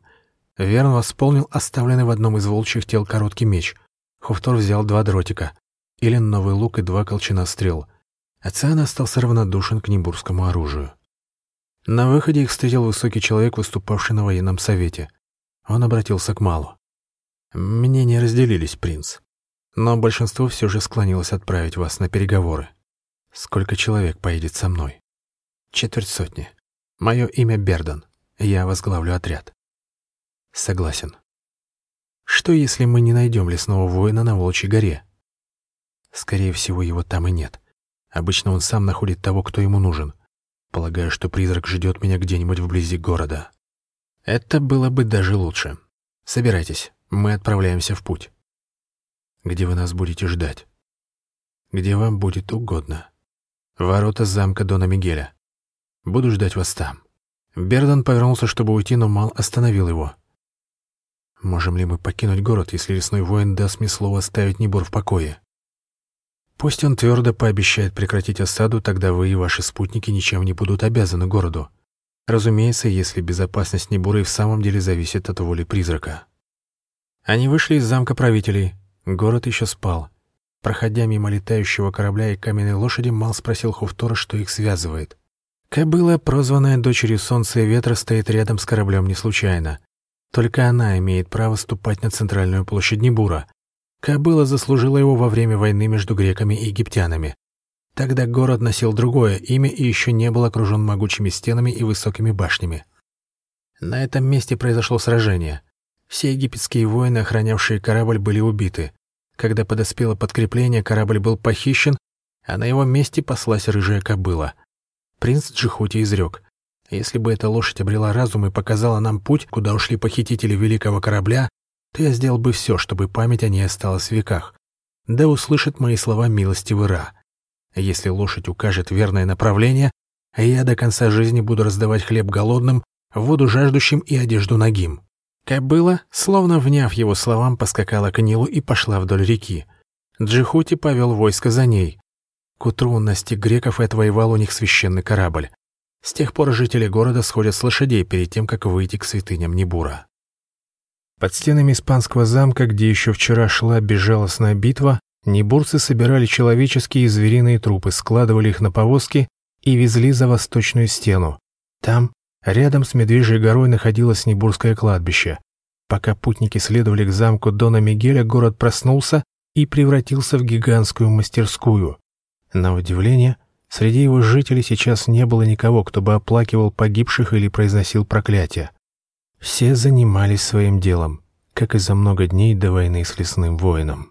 Верн восполнил оставленный в одном из волчьих тел короткий меч. Хуфтор взял два дротика, Илен новый лук и два колчана стрел. Ациан остался равнодушен к небурскому оружию. На выходе их встретил высокий человек, выступавший на военном совете. Он обратился к Малу. «Мнения разделились, принц. Но большинство все же склонилось отправить вас на переговоры. Сколько человек поедет со мной?» «Четверть сотни. Мое имя Бердан. Я возглавлю отряд». «Согласен. Что, если мы не найдем лесного воина на Волчьей горе?» «Скорее всего, его там и нет. Обычно он сам находит того, кто ему нужен. Полагаю, что призрак ждет меня где-нибудь вблизи города. Это было бы даже лучше. Собирайтесь, мы отправляемся в путь. Где вы нас будете ждать? Где вам будет угодно. Ворота замка Дона Мигеля. Буду ждать вас там. Бердан повернулся, чтобы уйти, но Мал остановил его. Можем ли мы покинуть город, если лесной воин даст мне слово оставить Небор в покое? Пусть он твердо пообещает прекратить осаду, тогда вы и ваши спутники ничем не будут обязаны городу. Разумеется, если безопасность Небуры в самом деле зависит от воли призрака. Они вышли из замка правителей. Город еще спал. Проходя мимо летающего корабля и каменной лошади, Мал спросил Хуфтора, что их связывает. Кобыла, прозванная дочерью Солнца и Ветра, стоит рядом с кораблем не случайно. Только она имеет право ступать на центральную площадь Небура, Кобыла заслужила его во время войны между греками и египтянами. Тогда город носил другое имя и еще не был окружен могучими стенами и высокими башнями. На этом месте произошло сражение. Все египетские воины, охранявшие корабль, были убиты. Когда подоспело подкрепление, корабль был похищен, а на его месте паслась рыжая кобыла. Принц Джихути изрек. Если бы эта лошадь обрела разум и показала нам путь, куда ушли похитители великого корабля, то я сделал бы все, чтобы память о ней осталась в веках. Да услышит мои слова милостивый Ра. Если лошадь укажет верное направление, я до конца жизни буду раздавать хлеб голодным, воду жаждущим и одежду нагим». Кобыла, словно вняв его словам, поскакала к Нилу и пошла вдоль реки. Джихути повел войско за ней. К утру он настиг греков и отвоевал у них священный корабль. С тех пор жители города сходят с лошадей перед тем, как выйти к святыням Небура. Под стенами испанского замка, где еще вчера шла безжалостная битва, небурцы собирали человеческие и звериные трупы, складывали их на повозки и везли за восточную стену. Там Рядом с Медвежьей горой находилось Небурское кладбище. Пока путники следовали к замку Дона Мигеля, город проснулся и превратился в гигантскую мастерскую. На удивление, среди его жителей сейчас не было никого, кто бы оплакивал погибших или произносил проклятия. Все занимались своим делом, как и за много дней до войны с лесным воином.